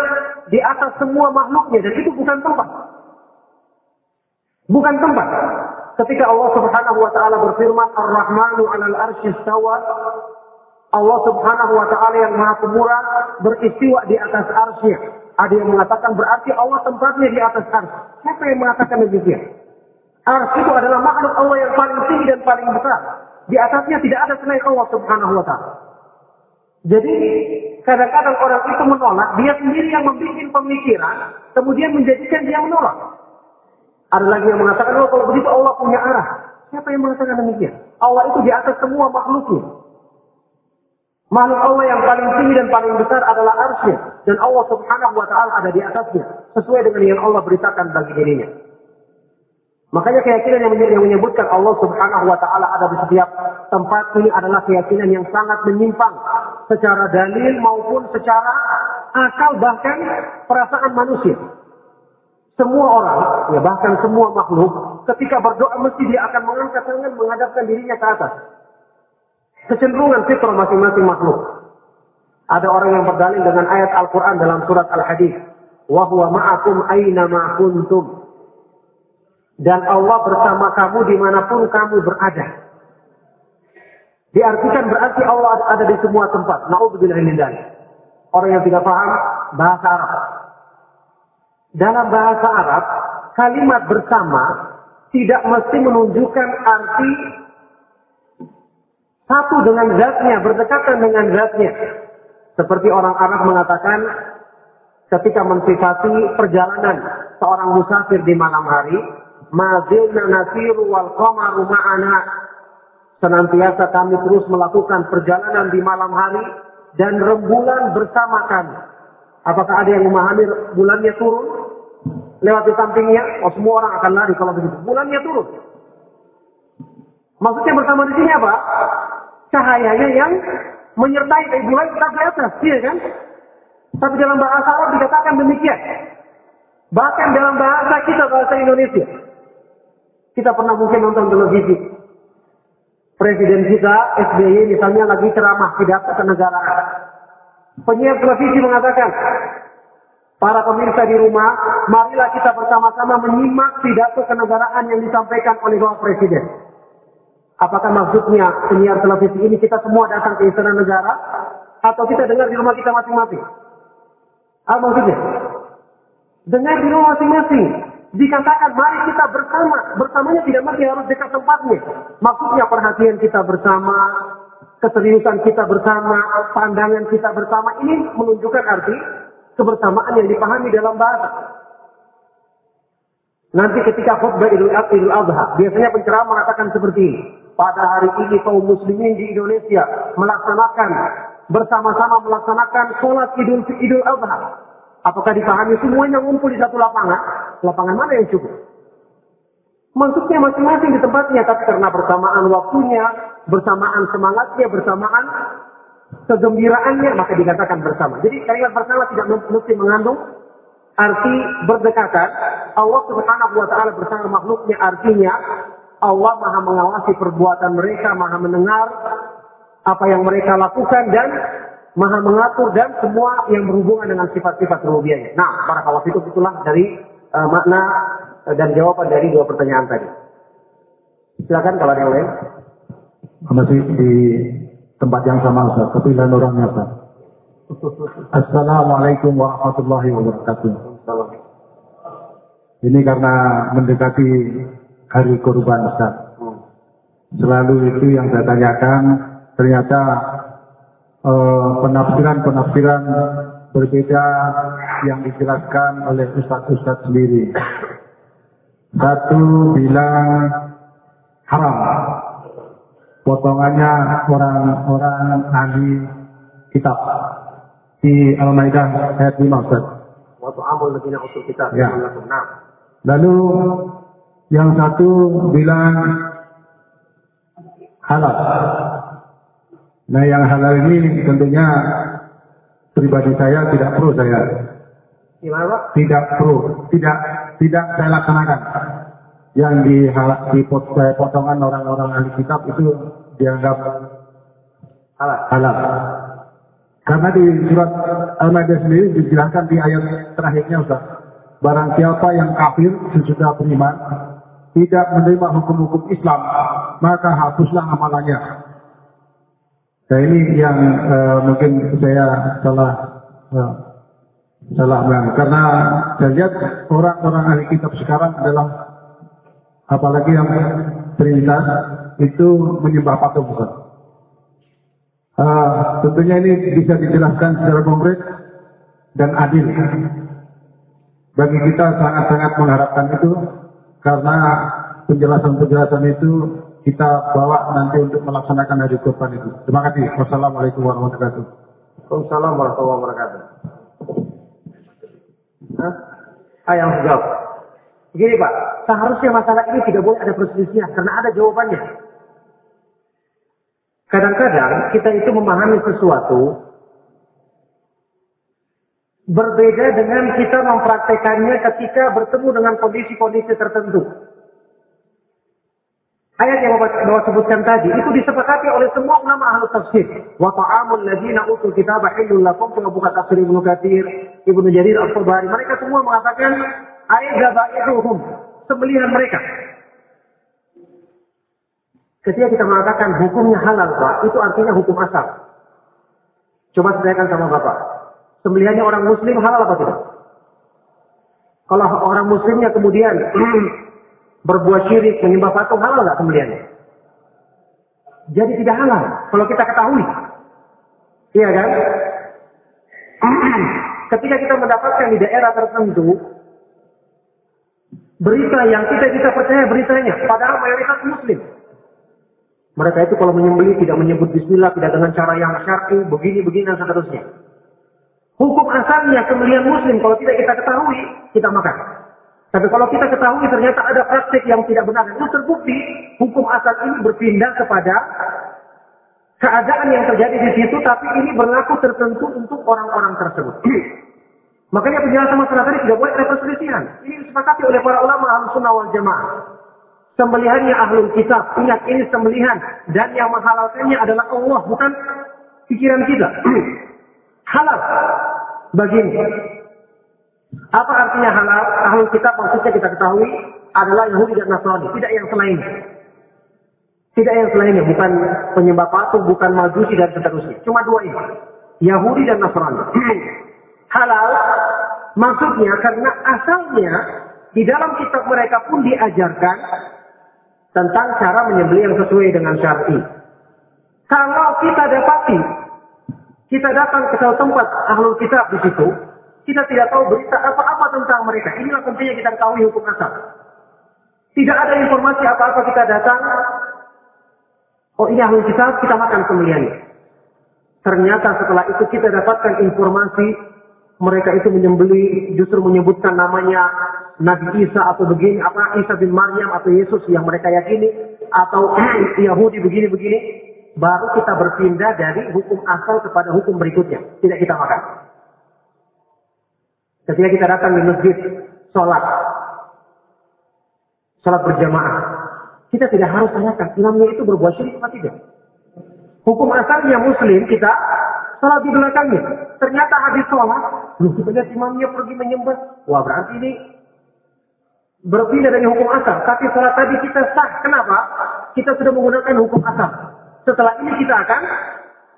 di atas semua makhluknya dan itu bukan tempat. Bukan tempat. ketika Allah Subhanahu wa taala berfirman Ar-Rahmanu 'alal arsy istawa Allah Subhanahu wa taala yang Maha Pemurah beristiwa di atas arsy. Ada yang mengatakan berarti Allah tempatnya di atas arsy. Siapa yang mengatakan demikian? Arsy itu adalah makhluk Allah yang paling tinggi dan paling besar. Di atasnya tidak ada selain Allah Subhanahu wa taala. Jadi kadang-kadang orang itu menolak, dia sendiri yang membuat pemikiran, kemudian menjadikan dia menolak. Ada lagi yang mengatakan, oh kalau begitu Allah punya arah. Siapa yang mengatakan demikian? Allah itu di atas semua makhluknya. Makhluk Allah yang paling tinggi dan paling besar adalah arsy dan Allah Subhanahu wa taala ada di atasnya sesuai dengan yang Allah beritakan bagi dirinya. Makanya keyakinan yang menyebutkan Allah Subhanahu wa taala ada di setiap tempat ini adalah keyakinan yang sangat menyimpang secara dalil maupun secara akal bahkan perasaan manusia. Semua orang, ya bahkan semua makhluk, ketika berdoa mesti dia akan mengangkat tangan menghadapkan dirinya ke atas kecenderungan fitrah masing-masing makhluk. Ada orang yang berdalil dengan ayat Al-Quran dalam surat Al-Hadid. Wahuwa ma'akum aina ma'kuntum. Dan Allah bersama kamu di mana pun kamu berada. Diartikan berarti Allah ada di semua tempat. Na'udzubillah min Orang yang tidak paham bahasa Arab. Dalam bahasa Arab, kalimat bersama tidak mesti menunjukkan arti satu dengan zatnya, berdekatan dengan zatnya. Seperti orang Arab mengatakan ketika mensifati perjalanan seorang musafir di malam hari, mazilna nasiru wal qamaru ma'ana. Senantiasa kami terus melakukan perjalanan di malam hari dan rembulan bersama kami. Apakah ada yang memahami bulannya turun? Lewat di sampingnya, oh semua orang akan lari kalau begitu. Bulannya turun. Maksudnya bersama di sini apa? Cahayanya yang menyertai bulan tetap di atas, iya kan? Tapi dalam bahasa Arab dikatakan demikian. Bahkan dalam bahasa kita, bahasa Indonesia. Kita pernah mungkin nonton televisi. Presiden kita, SBY misalnya lagi ceramah pidato kenegaraan. Penyiar televisi mengatakan, para pemirsa di rumah, marilah kita bersama-sama menyimak pidato kenegaraan yang disampaikan oleh Bapak Presiden. Apakah maksudnya penyiar televisi ini kita semua datang ke istana negara atau kita dengar di rumah kita masing-masing? Apa maksudnya? Dengar di rumah masing-masing. Dikatakan mari kita bersama. Bersamanya tidak mesti harus dekat tempatnya. Maksudnya perhatian kita bersama, keseriusan kita bersama, pandangan kita bersama. Ini menunjukkan arti kebersamaan yang dipahami dalam bahasa. Nanti ketika khutbah Idul Adha, biasanya penceramah mengatakan seperti ini pada hari ini kaum muslimin di Indonesia melaksanakan bersama-sama melaksanakan sholat idul idul adha. Apakah dipahami semuanya ngumpul di satu lapangan? Lapangan mana yang cukup? Maksudnya masing-masing di tempatnya, tapi karena bersamaan waktunya, bersamaan semangatnya, bersamaan kegembiraannya, maka dikatakan bersama. Jadi kalimat bersama tidak mesti mengandung arti berdekatan. Allah Subhanahu wa taala bersama makhluknya artinya Allah maha mengawasi perbuatan mereka, maha mendengar apa yang mereka lakukan dan maha mengatur dan semua yang berhubungan dengan sifat-sifat rububiyahnya. Nah, para kawas itu itulah dari uh, makna uh, dan jawaban dari dua pertanyaan tadi. Silakan kalau ada yang lain. Masih di tempat yang sama Ustaz, tapi lain orangnya Ustaz. Assalamualaikum warahmatullahi wabarakatuh. Ini karena mendekati hari kurban Ustaz. Selalu itu yang saya tanyakan, ternyata eh, penafsiran-penafsiran berbeda yang dijelaskan oleh Ustaz-Ustaz sendiri. Satu bilang haram. Potongannya orang-orang ahli kitab. Di Al-Maidah ayat 5 Ustaz. Waktu amal lebih usul kita. Ya. Lalu yang satu bilang halal. Nah yang halal ini tentunya pribadi saya tidak pro saya. Gimana Tidak pro, tidak tidak saya laksanakan. Yang di, di potongan orang-orang ahli kitab itu dianggap halal. halal. Karena di surat Al-Maidah sendiri dijelaskan di ayat terakhirnya Ustaz. Barang siapa yang kafir sesudah beriman, tidak menerima hukum-hukum Islam, maka hapuslah amalannya. Nah ini yang uh, mungkin saya salah uh, salah bilang. Karena saya lihat orang-orang ahli kitab sekarang adalah apalagi yang perintah itu menyembah patung. Uh, tentunya ini bisa dijelaskan secara konkret dan adil. Bagi kita sangat-sangat mengharapkan itu karena penjelasan-penjelasan itu kita bawa nanti untuk melaksanakan hari kurban itu. Terima kasih. Wassalamualaikum warahmatullahi wabarakatuh. Waalaikumsalam warahmatullahi wabarakatuh. Hah? Ah, yang jawab. Begini Pak, seharusnya masalah ini tidak boleh ada perselisihan karena ada jawabannya. Kadang-kadang kita itu memahami sesuatu berbeda dengan kita mempraktekannya ketika bertemu dengan kondisi-kondisi tertentu. Ayat yang Bapak sebutkan tadi itu disepakati oleh semua ulama ahli tafsir. Wa ta'amul ladzina utul kitab halul lakum kama buka tafsir Ibnu Katsir, Ibnu Jarir Al-Tabari. Mereka semua mengatakan ayat zabairuhum, sembelihan mereka. Ketika kita mengatakan hukumnya halal, Pak, itu artinya hukum asal. Coba tanyakan sama Bapak sembelihannya orang muslim halal apa tidak? Kalau orang muslimnya kemudian berbuat syirik, menyembah patung, halal nggak sembelihannya? Jadi tidak halal. Kalau kita ketahui. Iya kan? Ketika kita mendapatkan di daerah tertentu, berita yang kita bisa percaya beritanya, padahal mayoritas muslim. Mereka itu kalau menyembeli tidak menyebut bismillah, tidak dengan cara yang syar'i, begini, begini, dan seterusnya. Hukum asalnya sembelihan muslim kalau tidak kita ketahui, kita makan. Tapi kalau kita ketahui ternyata ada praktik yang tidak benar, itu terbukti hukum asal ini berpindah kepada keadaan yang terjadi di situ, tapi ini berlaku tertentu untuk orang-orang tersebut. Makanya penjelasan masalah tadi tidak boleh perselisihan. Ini disepakati oleh para ulama ahlu sunnah wal jamaah. Sembelihannya ahlul kitab. Ingat ini sembelihan. Dan yang menghalalkannya adalah Allah, bukan pikiran kita. halal bagimu. Apa artinya halal? Ahlul kitab maksudnya kita ketahui adalah Yahudi dan Nasrani, tidak yang selainnya. Tidak yang selainnya, bukan penyembah patung, bukan majusi dan seterusnya. Cuma dua ini. Yahudi dan Nasrani. halal maksudnya karena asalnya di dalam kitab mereka pun diajarkan tentang cara menyembelih yang sesuai dengan syar'i. Kalau kita dapati kita datang ke satu tempat ahlul kitab di situ, kita tidak tahu berita apa-apa tentang mereka. Inilah pentingnya kita ketahui hukum asal. Tidak ada informasi apa-apa kita datang, oh ini ahlul kitab, kita makan sembelihannya. Ternyata setelah itu kita dapatkan informasi mereka itu menyembeli justru menyebutkan namanya Nabi Isa atau begini apa Isa bin Maryam atau Yesus yang mereka yakini atau Yahudi begini-begini baru kita berpindah dari hukum asal kepada hukum berikutnya. Tidak kita makan. Ketika kita datang di masjid, sholat, sholat berjamaah, kita tidak harus tanyakan imamnya itu berbuat syirik atau tidak. Hukum asalnya muslim kita sholat di belakangnya. Ternyata habis sholat, lu kita lihat imamnya pergi menyembah. Wah berarti ini berpindah dari hukum asal. Tapi sholat tadi kita sah. Kenapa? Kita sudah menggunakan hukum asal. Setelah ini kita akan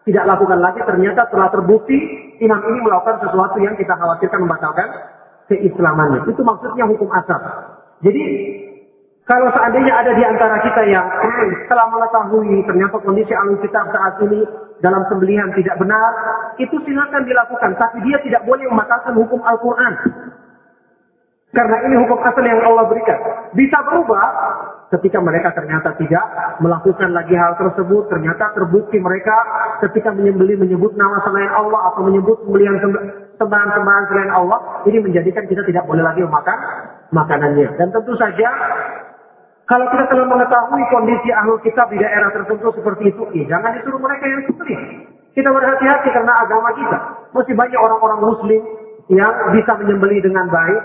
tidak lakukan lagi. Ternyata telah terbukti imam ini melakukan sesuatu yang kita khawatirkan membatalkan keislamannya. Itu maksudnya hukum asal. Jadi kalau seandainya ada di antara kita yang telah mengetahui ternyata kondisi alun kitab saat ini dalam sembelihan tidak benar, itu silakan dilakukan. Tapi dia tidak boleh membatalkan hukum Al-Quran. Karena ini hukum asal yang Allah berikan. Bisa berubah ketika mereka ternyata tidak melakukan lagi hal tersebut. Ternyata terbukti mereka ketika menyembeli menyebut nama selain Allah atau menyebut sembelihan sembahan-sembahan selain Allah. Ini menjadikan kita tidak boleh lagi memakan makanannya. Dan tentu saja kalau kita telah mengetahui kondisi ahlul kitab di daerah tertentu seperti itu, eh, jangan disuruh mereka yang sembelih. Kita berhati-hati karena agama kita. Masih banyak orang-orang muslim yang bisa menyembeli dengan baik,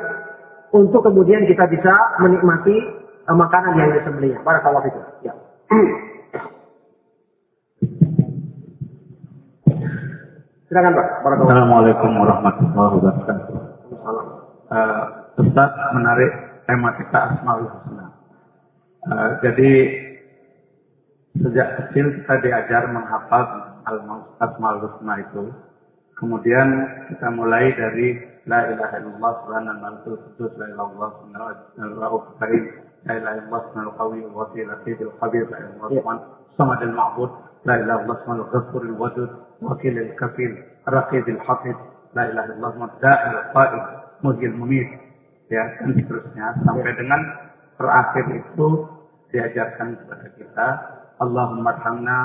untuk kemudian kita bisa menikmati makanan yang disembelihnya. Barakallahu itu. Ya. Silakan Pak. Assalamualaikum warahmatullahi wabarakatuh. Uh, Ustaz menarik tema kita Asmaul Husna. Uh, jadi sejak kecil kita diajar menghafal Asmaul Husna itu. Kemudian kita mulai dari La ilaha illallah subhanahu wa La ilaha illallah subhanahu wa al-ma'bud La ilaha illallah subhanahu ghafur al-wadud Wakil al-kafil Raqid al-hafid La ilaha illallah subhanahu da'il al-qa'id Muzil mumid Ya dan seterusnya Sampai dengan terakhir itu diajarkan kepada kita Allahumma arhamna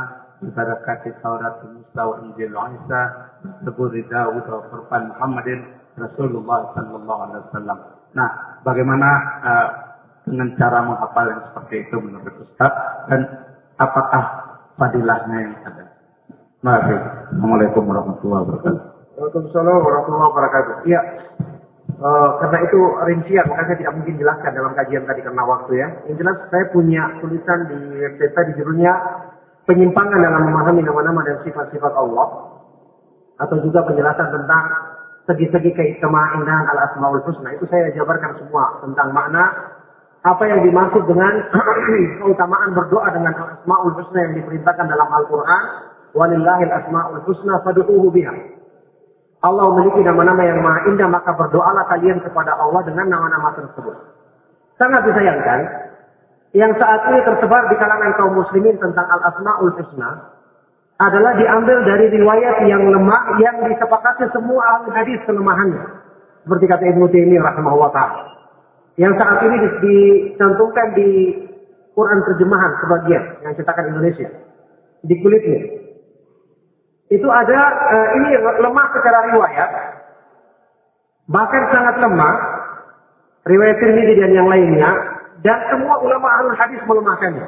barakati Taurat Musa wa Injil Rasulullah sallallahu alaihi wasallam. Nah, bagaimana uh, dengan cara menghafal yang seperti itu menurut Ustaz dan apakah fadilahnya yang ada? Mari. Assalamualaikum warahmatullahi wabarakatuh. Waalaikumsalam warahmatullahi wabarakatuh. Iya. Uh, karena itu rincian, maka saya tidak mungkin jelaskan dalam kajian tadi karena waktu ya. Yang jelas saya punya tulisan di website tadi judulnya penyimpangan dalam memahami nama-nama dan sifat-sifat Allah atau juga penjelasan tentang segi-segi keindahan al-asmaul husna itu saya jabarkan semua tentang makna apa yang dimaksud dengan keutamaan berdoa dengan al-asmaul husna yang diperintahkan dalam Al-Qur'an walillahil asmaul husna fad'uuhu biha Allah memiliki nama-nama yang maha indah maka berdoalah kalian kepada Allah dengan nama-nama tersebut sangat disayangkan yang saat ini tersebar di kalangan kaum muslimin tentang al-asmaul husna adalah diambil dari riwayat yang lemah yang disepakati semua ahli hadis kelemahannya. Seperti kata Ibnu Taimiyah rahimahullah taala. Yang saat ini dicantumkan di Quran terjemahan sebagian yang cetakan Indonesia di kulitnya. Itu ada uh, ini lemah secara riwayat, bahkan sangat lemah riwayat Tirmidzi dan yang lainnya dan semua ulama ahli hadis melemahkannya.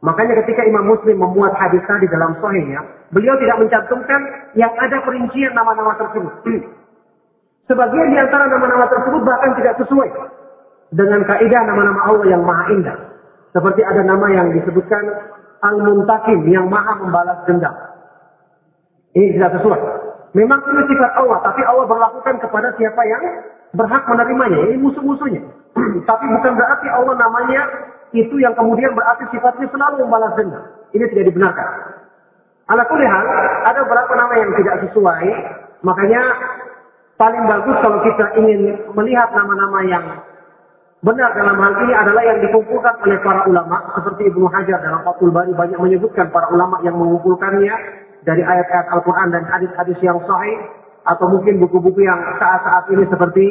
Makanya ketika Imam Muslim memuat hadis tadi dalam sahihnya, beliau tidak mencantumkan yang ada perincian nama-nama tersebut. Sebagian di antara nama-nama tersebut bahkan tidak sesuai dengan kaidah nama-nama Allah yang maha indah. Seperti ada nama yang disebutkan Al-Muntakim yang maha membalas dendam. Ini tidak sesuai. Memang ini sifat Allah, tapi Allah berlakukan kepada siapa yang berhak menerimanya. Ini musuh-musuhnya. tapi bukan berarti Allah namanya itu yang kemudian berarti sifatnya selalu membalas dendam. Ini tidak dibenarkan. Ala hal, ada beberapa nama yang tidak sesuai, makanya paling bagus kalau kita ingin melihat nama-nama yang benar dalam hal ini adalah yang dikumpulkan oleh para ulama, seperti Ibnu Hajar dalam Fathul Bari banyak menyebutkan para ulama yang mengumpulkannya dari ayat-ayat Al-Quran dan hadis-hadis yang sahih, atau mungkin buku-buku yang saat-saat ini seperti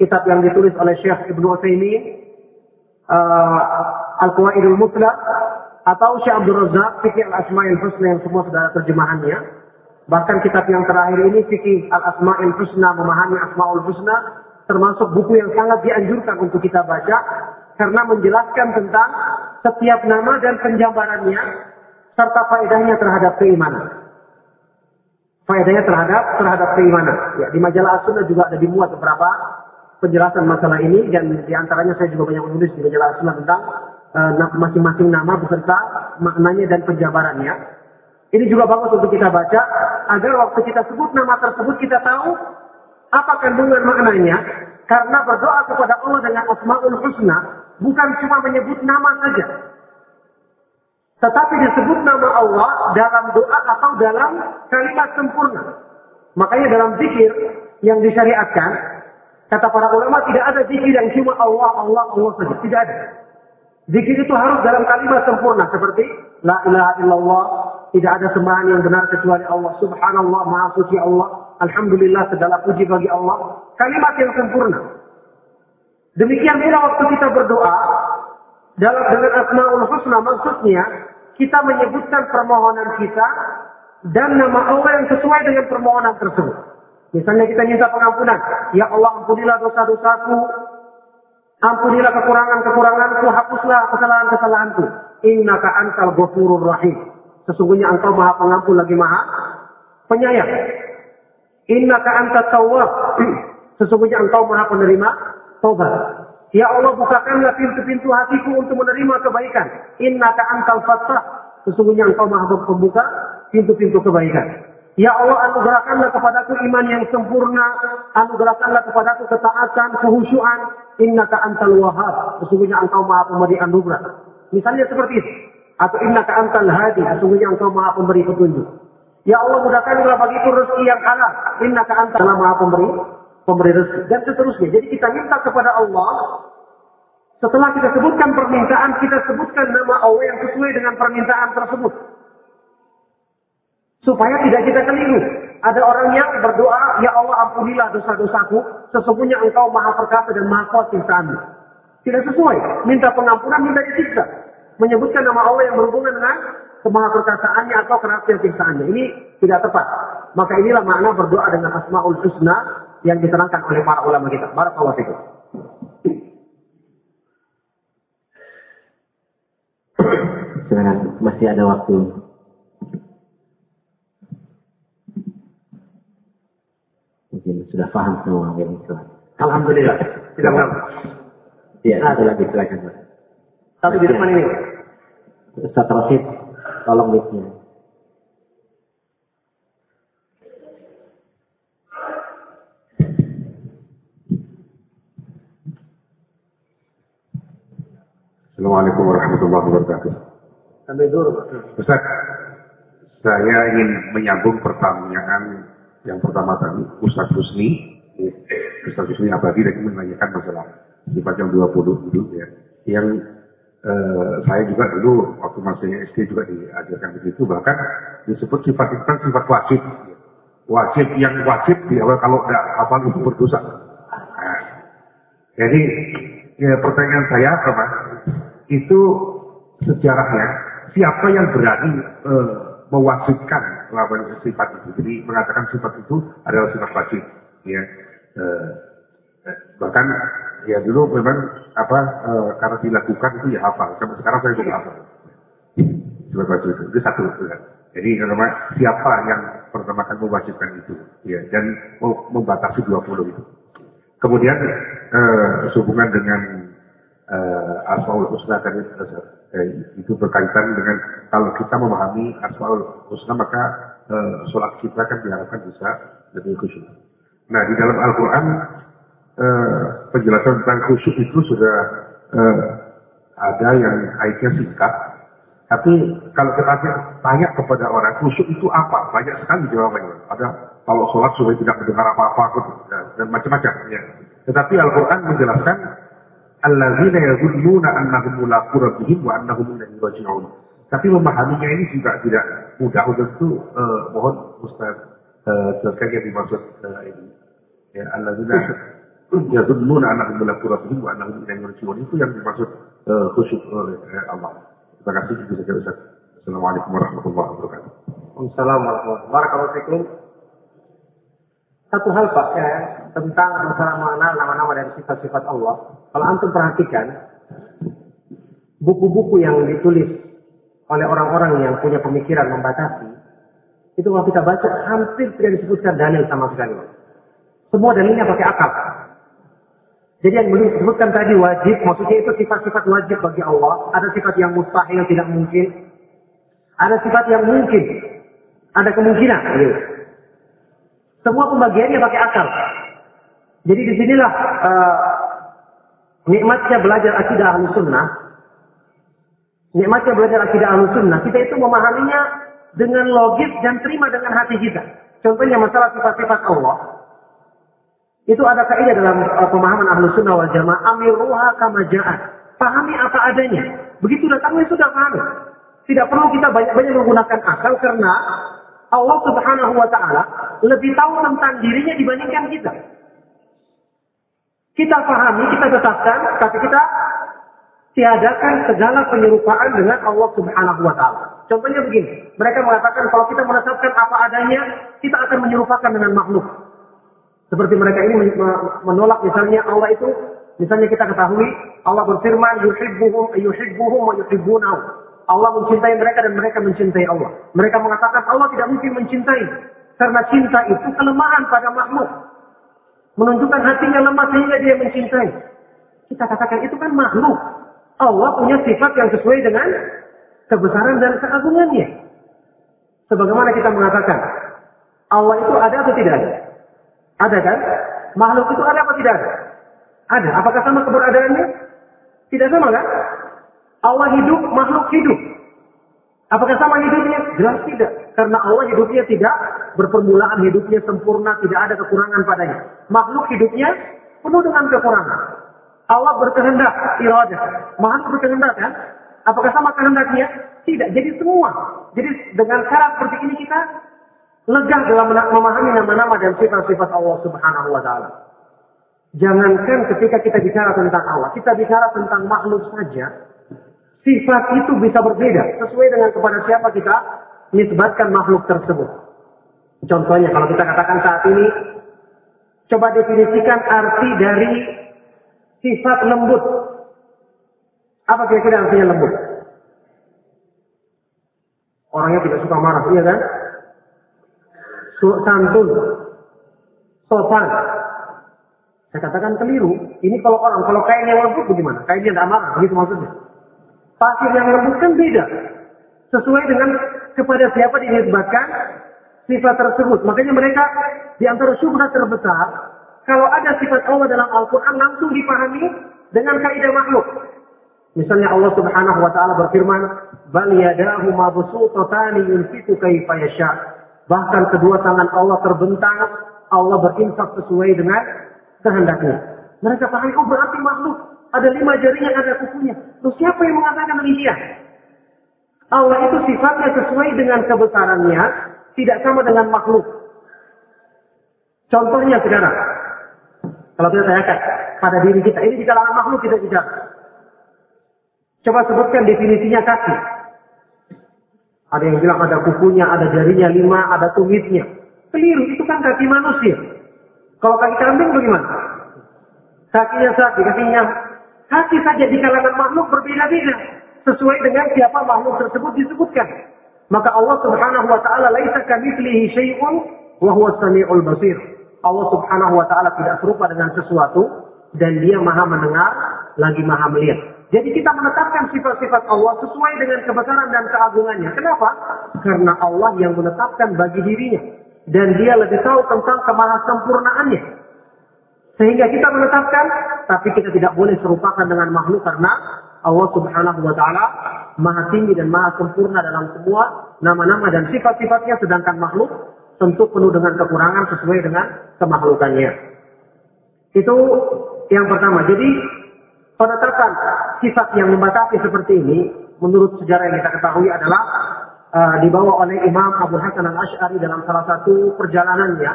kitab yang ditulis oleh Syekh Ibnu Utsaimin uh, Al-Qawaidul Mutla atau Syekh Abdul Razak Fikih Al-Asma'il Husna yang semua sudah terjemahannya. Bahkan kitab yang terakhir ini Fikih Al-Asma'il Husna memahami Asma'ul Husna termasuk buku yang sangat dianjurkan untuk kita baca karena menjelaskan tentang setiap nama dan penjabarannya serta faedahnya terhadap keimanan. Faedahnya terhadap terhadap keimanan. Ya, di majalah As-Sunnah juga ada dimuat beberapa penjelasan masalah ini dan di antaranya saya juga banyak menulis di majalah Asma tentang uh, masing-masing nama beserta maknanya dan penjabarannya. Ini juga bagus untuk kita baca agar waktu kita sebut nama tersebut kita tahu apa kandungan maknanya. Karena berdoa kepada Allah dengan Asmaul Husna bukan cuma menyebut nama saja. Tetapi disebut nama Allah dalam doa atau dalam kalimat sempurna. Makanya dalam zikir yang disyariatkan Kata para ulama tidak ada zikir yang cuma Allah, Allah, Allah saja. Tidak ada. Zikir itu harus dalam kalimat sempurna seperti La ilaha illallah, tidak ada sembahan yang benar kecuali Allah. Subhanallah, maha suci Allah. Alhamdulillah, segala puji bagi Allah. Kalimat yang sempurna. Demikian pula waktu kita berdoa, dalam dengan asmaul husna maksudnya kita menyebutkan permohonan kita dan nama Allah yang sesuai dengan permohonan tersebut. Misalnya kita minta pengampunan. Ya Allah ampunilah dosa-dosaku. Ampunilah kekurangan-kekuranganku. Hapuslah kesalahan-kesalahanku. Innaka antal ghafurur rahim. Sesungguhnya engkau maha pengampun lagi maha penyayang. Innaka anta tawwab. Sesungguhnya engkau maha penerima taubat. Ya Allah bukakanlah pintu-pintu hatiku untuk menerima kebaikan. Innaka antal fattah. Sesungguhnya engkau maha pembuka pintu-pintu kebaikan. Ya Allah anugerahkanlah kepadaku iman yang sempurna, anugerahkanlah kepadaku ketaatan, kehusuan. Innaka antal wahab. Sesungguhnya engkau maha pemberi anugerah. Misalnya seperti itu. Atau innaka antal hadi, sesungguhnya engkau maha pemberi petunjuk. Ya Allah mudahkanlah bagiku rezeki yang halal. Innaka antal maha pemberi pemberi rezeki dan seterusnya. Jadi kita minta kepada Allah setelah kita sebutkan permintaan, kita sebutkan nama Allah yang sesuai dengan permintaan tersebut. Supaya tidak kita keliru. Ada orang yang berdoa, Ya Allah ampunilah dosa-dosaku, sesungguhnya engkau maha perkasa dan maha kuat siksaanmu. Tidak sesuai. Minta pengampunan, minta disiksa. Menyebutkan nama Allah yang berhubungan dengan kemaha perkasaannya atau kerasnya siksaannya. Ini tidak tepat. Maka inilah makna berdoa dengan Asma'ul Husna yang diterangkan oleh para ulama kita. Barakallahu fikum. Silakan, masih ada waktu. Mungkin sudah paham semua ini. Alhamdulillah. Tidak apa Iya, ada lagi silakan. Satu di depan ini. Ustaz Rosid, tolong mic-nya. Assalamualaikum warahmatullahi wabarakatuh. Sampai dulu. Ustaz, saya ingin menyambung pertanyaan yang pertama tadi, Ustaz Husni, Ustaz Husni Abadi tadi menanyakan masalah sifat yang 20 dulu ya. Yang eh, saya juga dulu waktu masih SD juga diajarkan begitu, bahkan disebut sifat itu kan sifat wajib. Wajib yang wajib di awal kalau tidak hafal itu berdosa. Nah, jadi ya, pertanyaan saya apa? Itu sejarahnya siapa yang berani eh, mewajibkan melakukan sifat itu. Jadi mengatakan sifat itu adalah sifat wajib. Ya. Eh, eh, bahkan ya dulu memang apa eh, karena dilakukan itu ya hafal. Sampai sekarang saya juga hafal. Wajib itu. Itu satu. Ya. Jadi pertama siapa yang pertama kali mewajibkan itu, ya, dan membatasi 20 itu. Kemudian eh, sehubungan dengan eh, Asmaul Husna tadi itu berkaitan dengan kalau kita memahami Asmaul Husna maka eh, sholat kita kan diharapkan bisa lebih khusyuk. Nah di dalam Al-Quran eh, penjelasan tentang khusyuk itu sudah eh, ada yang ayatnya singkat. Tapi kalau kita tanya kepada orang khusyuk itu apa? Banyak sekali jawabannya. Ada kalau sholat supaya tidak mendengar apa-apa dan, macam-macam. Ya. Tetapi Al-Quran menjelaskan alladzina yazunnuna annahum mulaqu rabbihim wa annahum ilaihi raji'un. Tapi memahaminya ini juga tidak mudah untuk itu eh, mohon Ustaz eh, yang dimaksud eh, ini. Ya alladzina yazunnuna annahum mulaqu rabbihim wa annahum ilaihi raji'un itu yang dimaksud eh, khusyuk oleh eh, Allah. Terima kasih itu saja Ustaz. Assalamualaikum warahmatullahi wabarakatuh. Assalamualaikum warahmatullahi wabarakatuh. Satu hal Pak ya, tentang masalah mana nama-nama dan sifat-sifat Allah. Kalau antum perhatikan, buku-buku yang ditulis oleh orang-orang yang punya pemikiran membatasi, itu kalau kita baca hampir tidak disebutkan dalil sama sekali. Semua dalilnya pakai akal. Jadi yang beliau sebutkan tadi wajib, maksudnya itu sifat-sifat wajib bagi Allah. Ada sifat yang mustahil, tidak mungkin. Ada sifat yang mungkin. Ada kemungkinan. Gitu. Semua pembagiannya pakai akal. Jadi di sinilah uh, nikmatnya belajar akidah ahlu sunnah. Nikmatnya belajar akidah ahlu sunnah. Kita itu memahaminya dengan logis dan terima dengan hati kita. Contohnya masalah sifat-sifat Allah. Itu ada kaidah dalam uh, pemahaman ahlu sunnah wal jamaah. Amiruha kama ja'at. Pahami apa adanya. Begitu datangnya sudah pahami. Tidak perlu kita banyak-banyak menggunakan akal karena Allah subhanahu wa ta'ala lebih tahu tentang dirinya dibandingkan kita. Kita pahami, kita tetapkan, tapi kita tiadakan segala penyerupaan dengan Allah subhanahu wa ta'ala. Contohnya begini, mereka mengatakan kalau kita menetapkan apa adanya, kita akan menyerupakan dengan makhluk. Seperti mereka ini menolak misalnya Allah itu, misalnya kita ketahui, Allah berfirman, yuhibbuhum, yuhibbuhum wa yuhibbunahu. Allah mencintai mereka dan mereka mencintai Allah. Mereka mengatakan Allah tidak mungkin mencintai. Karena cinta itu kelemahan pada makhluk. Menunjukkan hatinya lemah sehingga dia mencintai. Kita katakan itu kan makhluk. Allah punya sifat yang sesuai dengan kebesaran dan keagungannya. Sebagaimana kita mengatakan, Allah itu ada atau tidak ada? Ada kan? Makhluk itu ada atau tidak ada? Ada. Apakah sama keberadaannya? Tidak sama kan? Allah hidup, makhluk hidup. Apakah sama hidupnya? Jelas tidak. Karena Allah hidupnya tidak berpermulaan, hidupnya sempurna, tidak ada kekurangan padanya. Makhluk hidupnya penuh dengan kekurangan. Allah berkehendak, iradah. Makhluk berkehendak kan? Apakah sama kehendaknya? Tidak. Jadi semua. Jadi dengan cara seperti ini kita lega dalam memahami nama-nama dan sifat-sifat Allah Subhanahu wa taala. Jangankan ketika kita bicara tentang Allah, kita bicara tentang makhluk saja, sifat itu bisa berbeda sesuai dengan kepada siapa kita nisbatkan makhluk tersebut. Contohnya kalau kita katakan saat ini, coba definisikan arti dari sifat lembut. Apa kira-kira artinya lembut? Orangnya tidak suka marah, iya kan? Santun, sopan. Saya katakan keliru. Ini kalau orang, kalau kain yang lembut bagaimana? Kain yang tidak marah, begitu maksudnya. Pasir yang lembut kan beda. Sesuai dengan kepada siapa dinisbatkan sifat tersebut. Makanya mereka di antara syubhat terbesar, kalau ada sifat Allah dalam Al-Quran langsung dipahami dengan kaidah makhluk. Misalnya Allah Subhanahu wa taala berfirman, "Bal yadahu mabsuutatan yunfiqu kaifa yasha." Bahkan kedua tangan Allah terbentang, Allah berinfak sesuai dengan kehendaknya. Mereka pahami, oh berarti makhluk. Ada lima jarinya, ada kukunya. Terus siapa yang mengatakan demikian? Allah itu sifatnya sesuai dengan kebesarannya, tidak sama dengan makhluk. Contohnya sekarang, kalau kita tanyakan pada diri kita, ini di kalangan makhluk kita bicara. Coba sebutkan definisinya kaki. Ada yang bilang ada kukunya, ada jarinya lima, ada tumitnya. Keliru, itu kan kaki manusia. Kalau kaki kambing bagaimana? Kakinya sapi, kakinya kaki saja di kalangan makhluk berbeda-beda sesuai dengan siapa makhluk tersebut disebutkan. Maka Allah Subhanahu wa taala laisa kamitslihi syai'un wa huwa samiul basir. Allah Subhanahu wa taala tidak serupa dengan sesuatu dan dia Maha mendengar lagi Maha melihat. Jadi kita menetapkan sifat-sifat Allah sesuai dengan kebesaran dan keagungannya. Kenapa? Karena Allah yang menetapkan bagi dirinya. Dan dia lebih tahu tentang kemahasempurnaannya. Sehingga kita menetapkan, tapi kita tidak boleh serupakan dengan makhluk karena Allah subhanahu wa ta'ala maha tinggi dan maha sempurna dalam semua nama-nama dan sifat-sifatnya sedangkan makhluk tentu penuh dengan kekurangan sesuai dengan kemakhlukannya. Itu yang pertama. Jadi penetapan sifat yang membatasi seperti ini, menurut sejarah yang kita ketahui adalah uh, dibawa oleh Imam Abu Hasan al Ashari dalam salah satu perjalanannya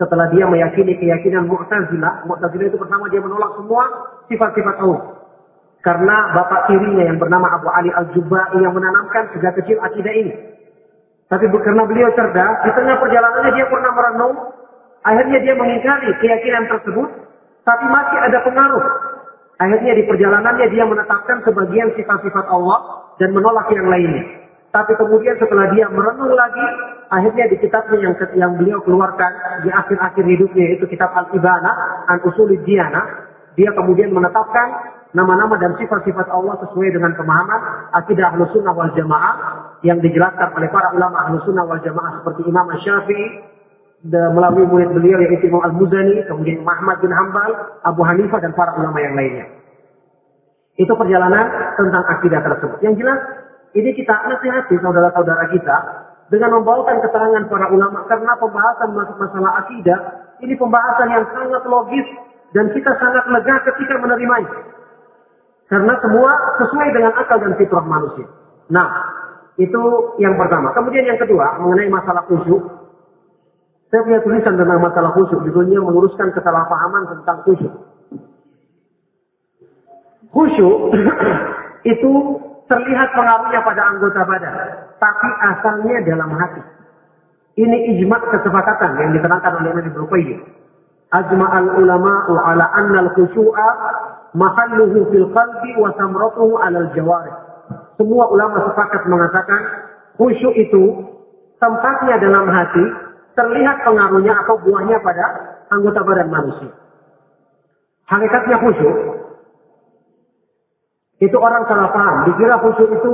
setelah dia meyakini keyakinan Mu'tazilah. Mu'tazilah itu pertama dia menolak semua sifat-sifat Allah. Karena bapak tirinya yang bernama Abu Ali Al-Jubai yang menanamkan sejak kecil akidah ini. Tapi karena beliau cerdas, di tengah perjalanannya dia pernah merenung, akhirnya dia mengingkari keyakinan tersebut, tapi masih ada pengaruh Akhirnya di perjalanannya dia menetapkan sebagian sifat-sifat Allah dan menolak yang lainnya. Tapi kemudian setelah dia merenung lagi, akhirnya di kitabnya yang, yang beliau keluarkan di akhir-akhir hidupnya yaitu kitab Al-Ibana, An Usulid Diyana, dia kemudian menetapkan nama-nama dan sifat-sifat Allah sesuai dengan pemahaman akidah Ahlus Sunnah wal Jamaah yang dijelaskan oleh para ulama Ahlus Sunnah wal Jamaah seperti Imam Syafi'i, melalui murid beliau yaitu Imam Al-Muzani, kemudian Muhammad bin Hambal, Abu Hanifah dan para ulama yang lainnya. Itu perjalanan tentang akidah tersebut. Yang jelas, ini kita nasihati saudara-saudara kita dengan membawakan keterangan para ulama karena pembahasan masalah akidah ini pembahasan yang sangat logis dan kita sangat lega ketika menerimanya. Karena semua sesuai dengan akal dan fitrah manusia. Nah, itu yang pertama. Kemudian yang kedua, mengenai masalah khusyuk. Saya punya tulisan tentang masalah khusyuk, judulnya meluruskan kesalahpahaman tentang khusyuk. Khusyuk itu terlihat pengaruhnya pada anggota badan, tapi asalnya dalam hati. Ini ijma kesepakatan yang diterangkan oleh Nabi Qayyim. Ajma al ulama ala anna al khusyu'a mahalluhu fil qalbi wa samratuhu ala al jawarih. Semua ulama sepakat mengatakan khusyuk itu tempatnya dalam hati, terlihat pengaruhnya atau buahnya pada anggota badan manusia. Hakikatnya khusyuk, itu orang salah paham. Dikira khusyuk itu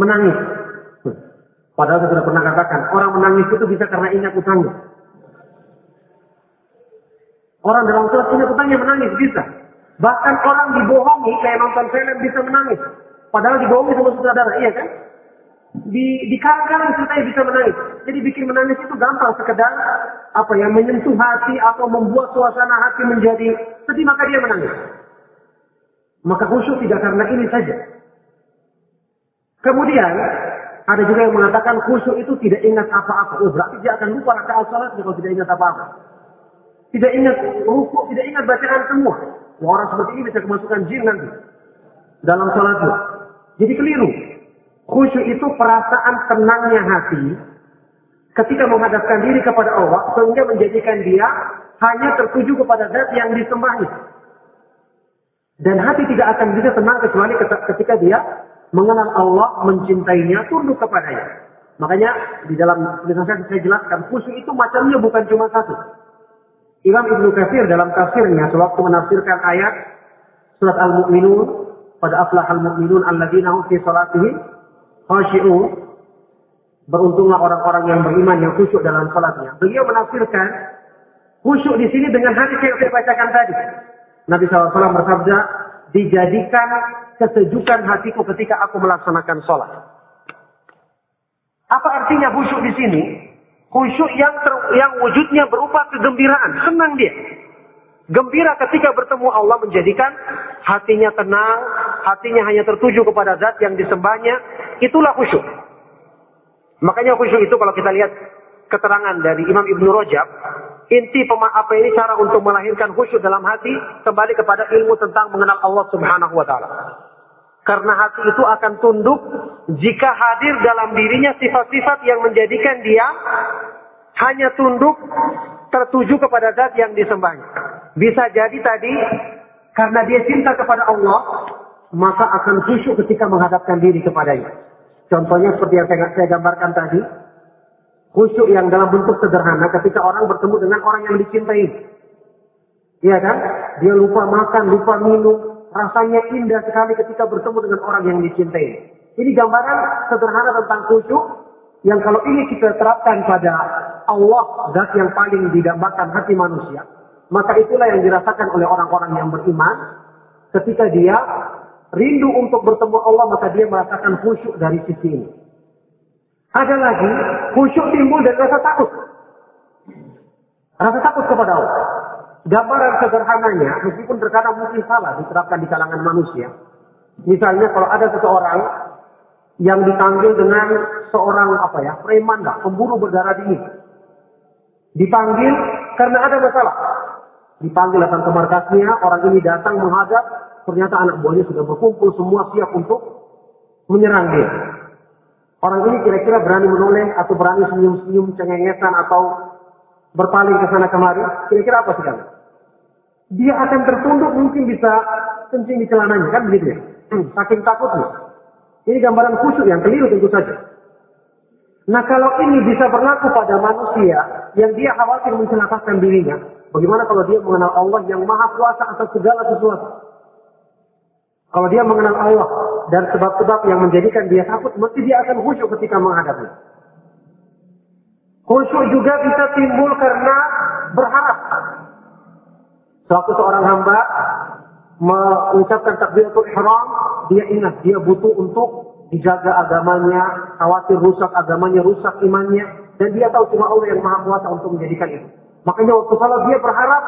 menangis. Padahal saya sudah pernah katakan, orang menangis itu bisa karena ingat utangnya. Orang dalam surat ingat utangnya menangis bisa. Bahkan orang dibohongi kayak nonton film bisa menangis. Padahal dibohongi sama sutradara, iya kan? Di di karang ceritanya bisa menangis. Jadi bikin menangis itu gampang sekedar apa ya menyentuh hati atau membuat suasana hati menjadi sedih maka dia menangis. Maka khusyuk tidak karena ini saja. Kemudian ada juga yang mengatakan khusyuk itu tidak ingat apa-apa. Oh berarti dia akan lupa rakaat salat kalau tidak ingat apa-apa. Tidak ingat rukuk, tidak ingat bacaan semua. Orang seperti ini bisa kemasukan jin nanti dalam salatnya. Jadi keliru. Khusyuk itu perasaan tenangnya hati ketika menghadapkan diri kepada Allah sehingga menjadikan dia hanya tertuju kepada zat yang disembahnya. Dan hati tidak akan bisa tenang kecuali ketika dia mengenal Allah, mencintainya, tunduk kepadanya. Makanya di dalam tulisan saya jelaskan khusyuk itu macamnya bukan cuma satu. Imam Ibnu Katsir dalam tafsirnya sewaktu menafsirkan ayat surat Al-Mu'minun pada aflahal mu'minun alladzina hum fi salatihim khashi'un beruntunglah orang-orang yang beriman yang khusyuk dalam salatnya. Beliau menafsirkan khusyuk di sini dengan hadis yang saya bacakan tadi. Nabi SAW bersabda, dijadikan kesejukan hatiku ketika aku melaksanakan sholat. Apa artinya khusyuk di sini? Khusyuk yang ter, yang wujudnya berupa kegembiraan, senang dia. Gembira ketika bertemu Allah menjadikan hatinya tenang, hatinya hanya tertuju kepada zat yang disembahnya. Itulah khusyuk. Makanya khusyuk itu kalau kita lihat keterangan dari Imam Ibnu Rajab, inti apa ini cara untuk melahirkan khusyuk dalam hati kembali kepada ilmu tentang mengenal Allah Subhanahu wa taala. Karena hati itu akan tunduk jika hadir dalam dirinya sifat-sifat yang menjadikan dia hanya tunduk tertuju kepada zat yang disembahnya. Bisa jadi tadi karena dia cinta kepada Allah, maka akan khusyuk ketika menghadapkan diri kepadanya. Contohnya seperti yang saya, saya gambarkan tadi, khusyuk yang dalam bentuk sederhana ketika orang bertemu dengan orang yang dicintai. Iya kan? Dia lupa makan, lupa minum, rasanya indah sekali ketika bertemu dengan orang yang dicintai. Ini gambaran sederhana tentang khusyuk yang kalau ini kita terapkan pada Allah, zat yang paling didambakan hati manusia, maka itulah yang dirasakan oleh orang-orang yang beriman ketika dia rindu untuk bertemu Allah, maka dia merasakan khusyuk dari sisi ini. Ada lagi, khusyuk timbul dari rasa takut. Rasa takut kepada Allah. Gambaran sederhananya, meskipun terkadang mungkin salah diterapkan di kalangan manusia. Misalnya kalau ada seseorang yang dipanggil dengan seorang apa ya, preman lah, pemburu berdarah dingin. Dipanggil karena ada masalah. Dipanggil datang ke markasnya, orang ini datang menghadap, ternyata anak buahnya sudah berkumpul semua siap untuk menyerang dia. Orang ini kira-kira berani menoleh atau berani senyum-senyum cengengesan atau berpaling ke sana kemari. Kira-kira apa sih kalian? dia akan tertunduk mungkin bisa kencing di celananya kan begitu ya hmm, saking takutnya ini gambaran khusyuk yang keliru tentu saja nah kalau ini bisa berlaku pada manusia yang dia khawatir mencelakakan dirinya bagaimana kalau dia mengenal Allah yang maha kuasa atas segala sesuatu kalau dia mengenal Allah dan sebab-sebab yang menjadikan dia takut mesti dia akan khusyuk ketika menghadapi khusyuk juga bisa timbul karena berharap Suatu seorang hamba mengucapkan takbiratul ihram, dia ingat dia butuh untuk dijaga agamanya, khawatir rusak agamanya, rusak imannya, dan dia tahu cuma Allah yang maha kuasa untuk menjadikan itu. Makanya waktu salat dia berharap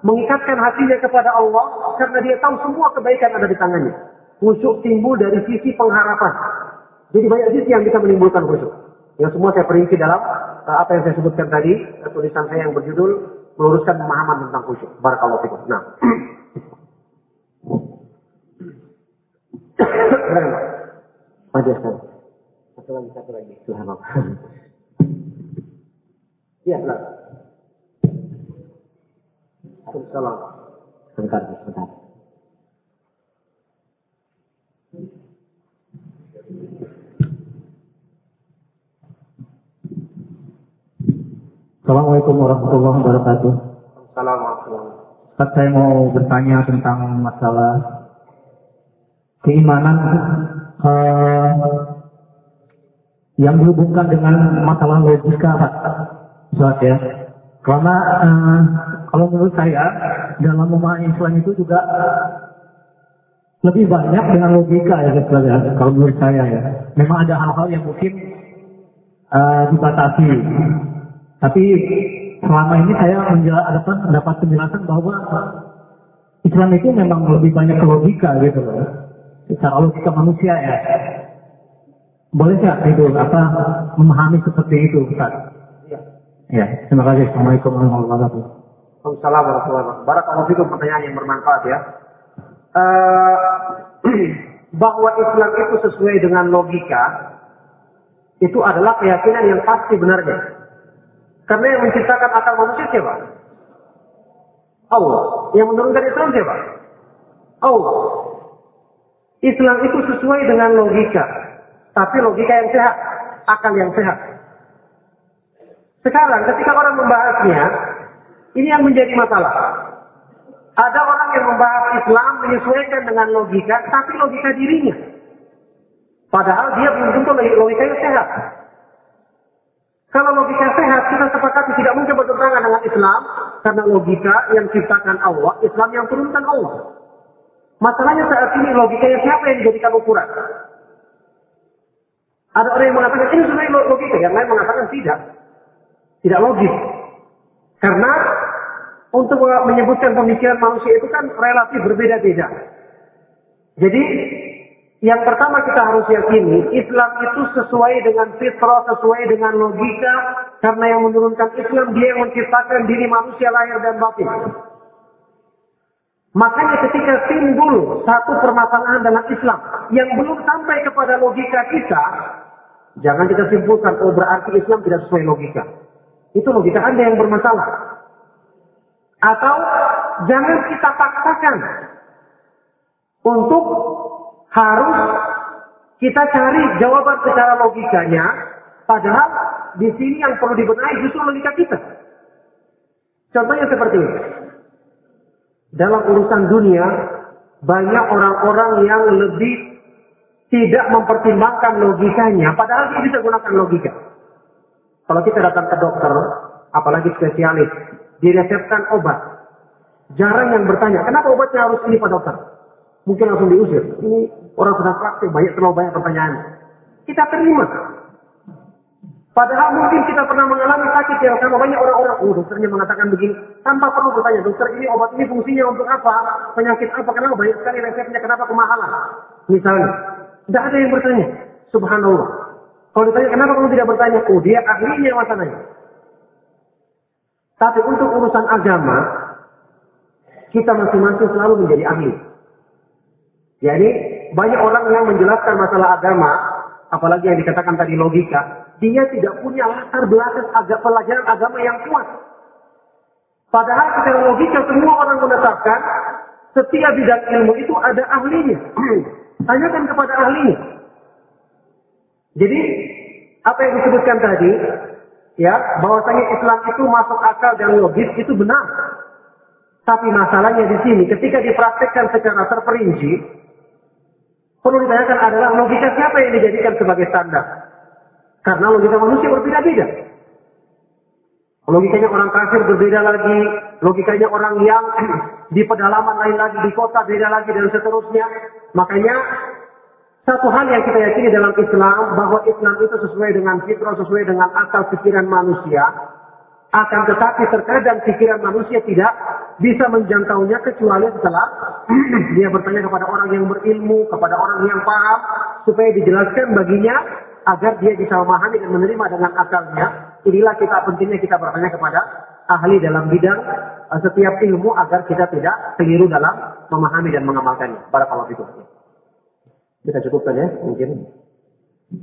mengikatkan hatinya kepada Allah karena dia tahu semua kebaikan ada di tangannya. Khusyuk timbul dari sisi pengharapan. Jadi banyak sisi yang bisa menimbulkan khusyuk. Yang semua saya perinci dalam eh, apa yang saya sebutkan tadi, tulisan saya yang berjudul meluruskan pemahaman tentang khusyuk. Barakallahu fikum. Nah. Maju Satu lagi, satu lagi. Subhanallah. Lah. Sebentar, sebentar. Assalamualaikum warahmatullahi wabarakatuh. Assalamualaikum. Ustaz saya mau bertanya tentang masalah keimanan uh, yang dihubungkan dengan masalah logika Pak. Ustaz ya. Karena uh, kalau menurut saya dalam memahami Islam itu juga lebih banyak dengan logika ya Ustaz ya, kalau menurut saya ya. Memang ada hal-hal yang mungkin uh, dibatasi. Tapi selama ini saya mendapat mendapat penjelasan bahwa Islam itu memang lebih banyak ke logika gitu loh. Secara logika manusia ya. Boleh nggak itu apa memahami seperti itu Ustaz? Ya, terima kasih. Assalamualaikum warahmatullahi wabarakatuh. Waalaikumsalam warahmatullahi wabarakatuh. Barakallahu fikum pertanyaan yang bermanfaat ya. Uh, bahwa Islam itu sesuai dengan logika itu adalah keyakinan yang pasti benarnya. Karena yang menciptakan akal manusia siapa? Allah. Yang menurunkan Islam siapa? Allah. Islam itu sesuai dengan logika. Tapi logika yang sehat. Akal yang sehat. Sekarang ketika orang membahasnya, ini yang menjadi masalah. Ada orang yang membahas Islam menyesuaikan dengan logika, tapi logika dirinya. Padahal dia belum tentu logika yang sehat. Kalau logika sehat, kita sepakati tidak mungkin bertentangan dengan Islam, karena logika yang ciptakan Allah, Islam yang turunkan Allah. Masalahnya saat ini logikanya siapa yang dijadikan ukuran? Ada orang yang mengatakan ini sebenarnya logika, yang lain mengatakan tidak. Tidak logis. Karena untuk menyebutkan pemikiran manusia itu kan relatif berbeda-beda. Jadi yang pertama kita harus yakini, Islam itu sesuai dengan fitrah, sesuai dengan logika, karena yang menurunkan Islam dia yang menciptakan diri manusia lahir dan batin. Makanya ketika timbul satu permasalahan dalam Islam yang belum sampai kepada logika kita, jangan kita simpulkan, oh berarti Islam tidak sesuai logika. Itu logika Anda yang bermasalah. Atau jangan kita paksakan untuk harus kita cari jawaban secara logikanya, padahal di sini yang perlu dibenahi justru logika kita. Contohnya seperti ini. Dalam urusan dunia, banyak orang-orang yang lebih tidak mempertimbangkan logikanya, padahal dia bisa gunakan logika. Kalau kita datang ke dokter, apalagi spesialis, diresepkan obat. Jarang yang bertanya, kenapa obatnya harus ini Pak Dokter? Mungkin langsung diusir. Ini orang sedang praktik, banyak terlalu banyak pertanyaan. Kita terima. Padahal mungkin kita pernah mengalami sakit yang sama banyak orang-orang. Oh dokternya mengatakan begini. Tanpa perlu bertanya, dokter ini obat ini fungsinya untuk apa? Penyakit apa? Kenapa banyak sekali resepnya? Kenapa kemahalan? Misalnya. Tidak ada yang bertanya. Subhanallah. Kalau ditanya kenapa kamu tidak bertanya? Oh dia ahlinya masalahnya. Tapi untuk urusan agama, kita masing-masing selalu menjadi ahli. Jadi banyak orang yang menjelaskan masalah agama, apalagi yang dikatakan tadi logika, dia tidak punya latar belakang agak pelajaran agama yang kuat. Padahal secara logika semua orang menetapkan setiap bidang ilmu itu ada ahlinya. Tanyakan kepada ahlinya. Jadi apa yang disebutkan tadi, ya bahwasanya Islam itu masuk akal dan logis itu benar. Tapi masalahnya di sini ketika dipraktekkan secara terperinci, Perlu ditanyakan adalah logika siapa yang dijadikan sebagai standar? Karena logika manusia berbeda-beda. Logikanya orang kafir berbeda lagi, logikanya orang yang di pedalaman lain lagi, di kota beda lagi, dan seterusnya. Makanya satu hal yang kita yakini dalam Islam bahwa Islam itu sesuai dengan fitrah, sesuai dengan akal pikiran manusia. Akan tetapi terkadang pikiran manusia tidak bisa menjangkaunya kecuali setelah dia bertanya kepada orang yang berilmu, kepada orang yang paham, supaya dijelaskan baginya agar dia bisa memahami dan menerima dengan akalnya. Inilah kita pentingnya kita bertanya kepada ahli dalam bidang eh, setiap ilmu agar kita tidak keliru dalam memahami dan mengamalkannya. Barakallahu fikum. Kita cukupkan ya, mungkin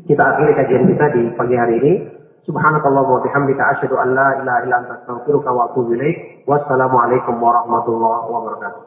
kita akhiri kajian kita di pagi hari ini. Subhanakallah wa bihamdika asyhadu an la ilaha illa anta astaghfiruka wa atubu ilaik. Wassalamualaikum warahmatullahi wabarakatuh.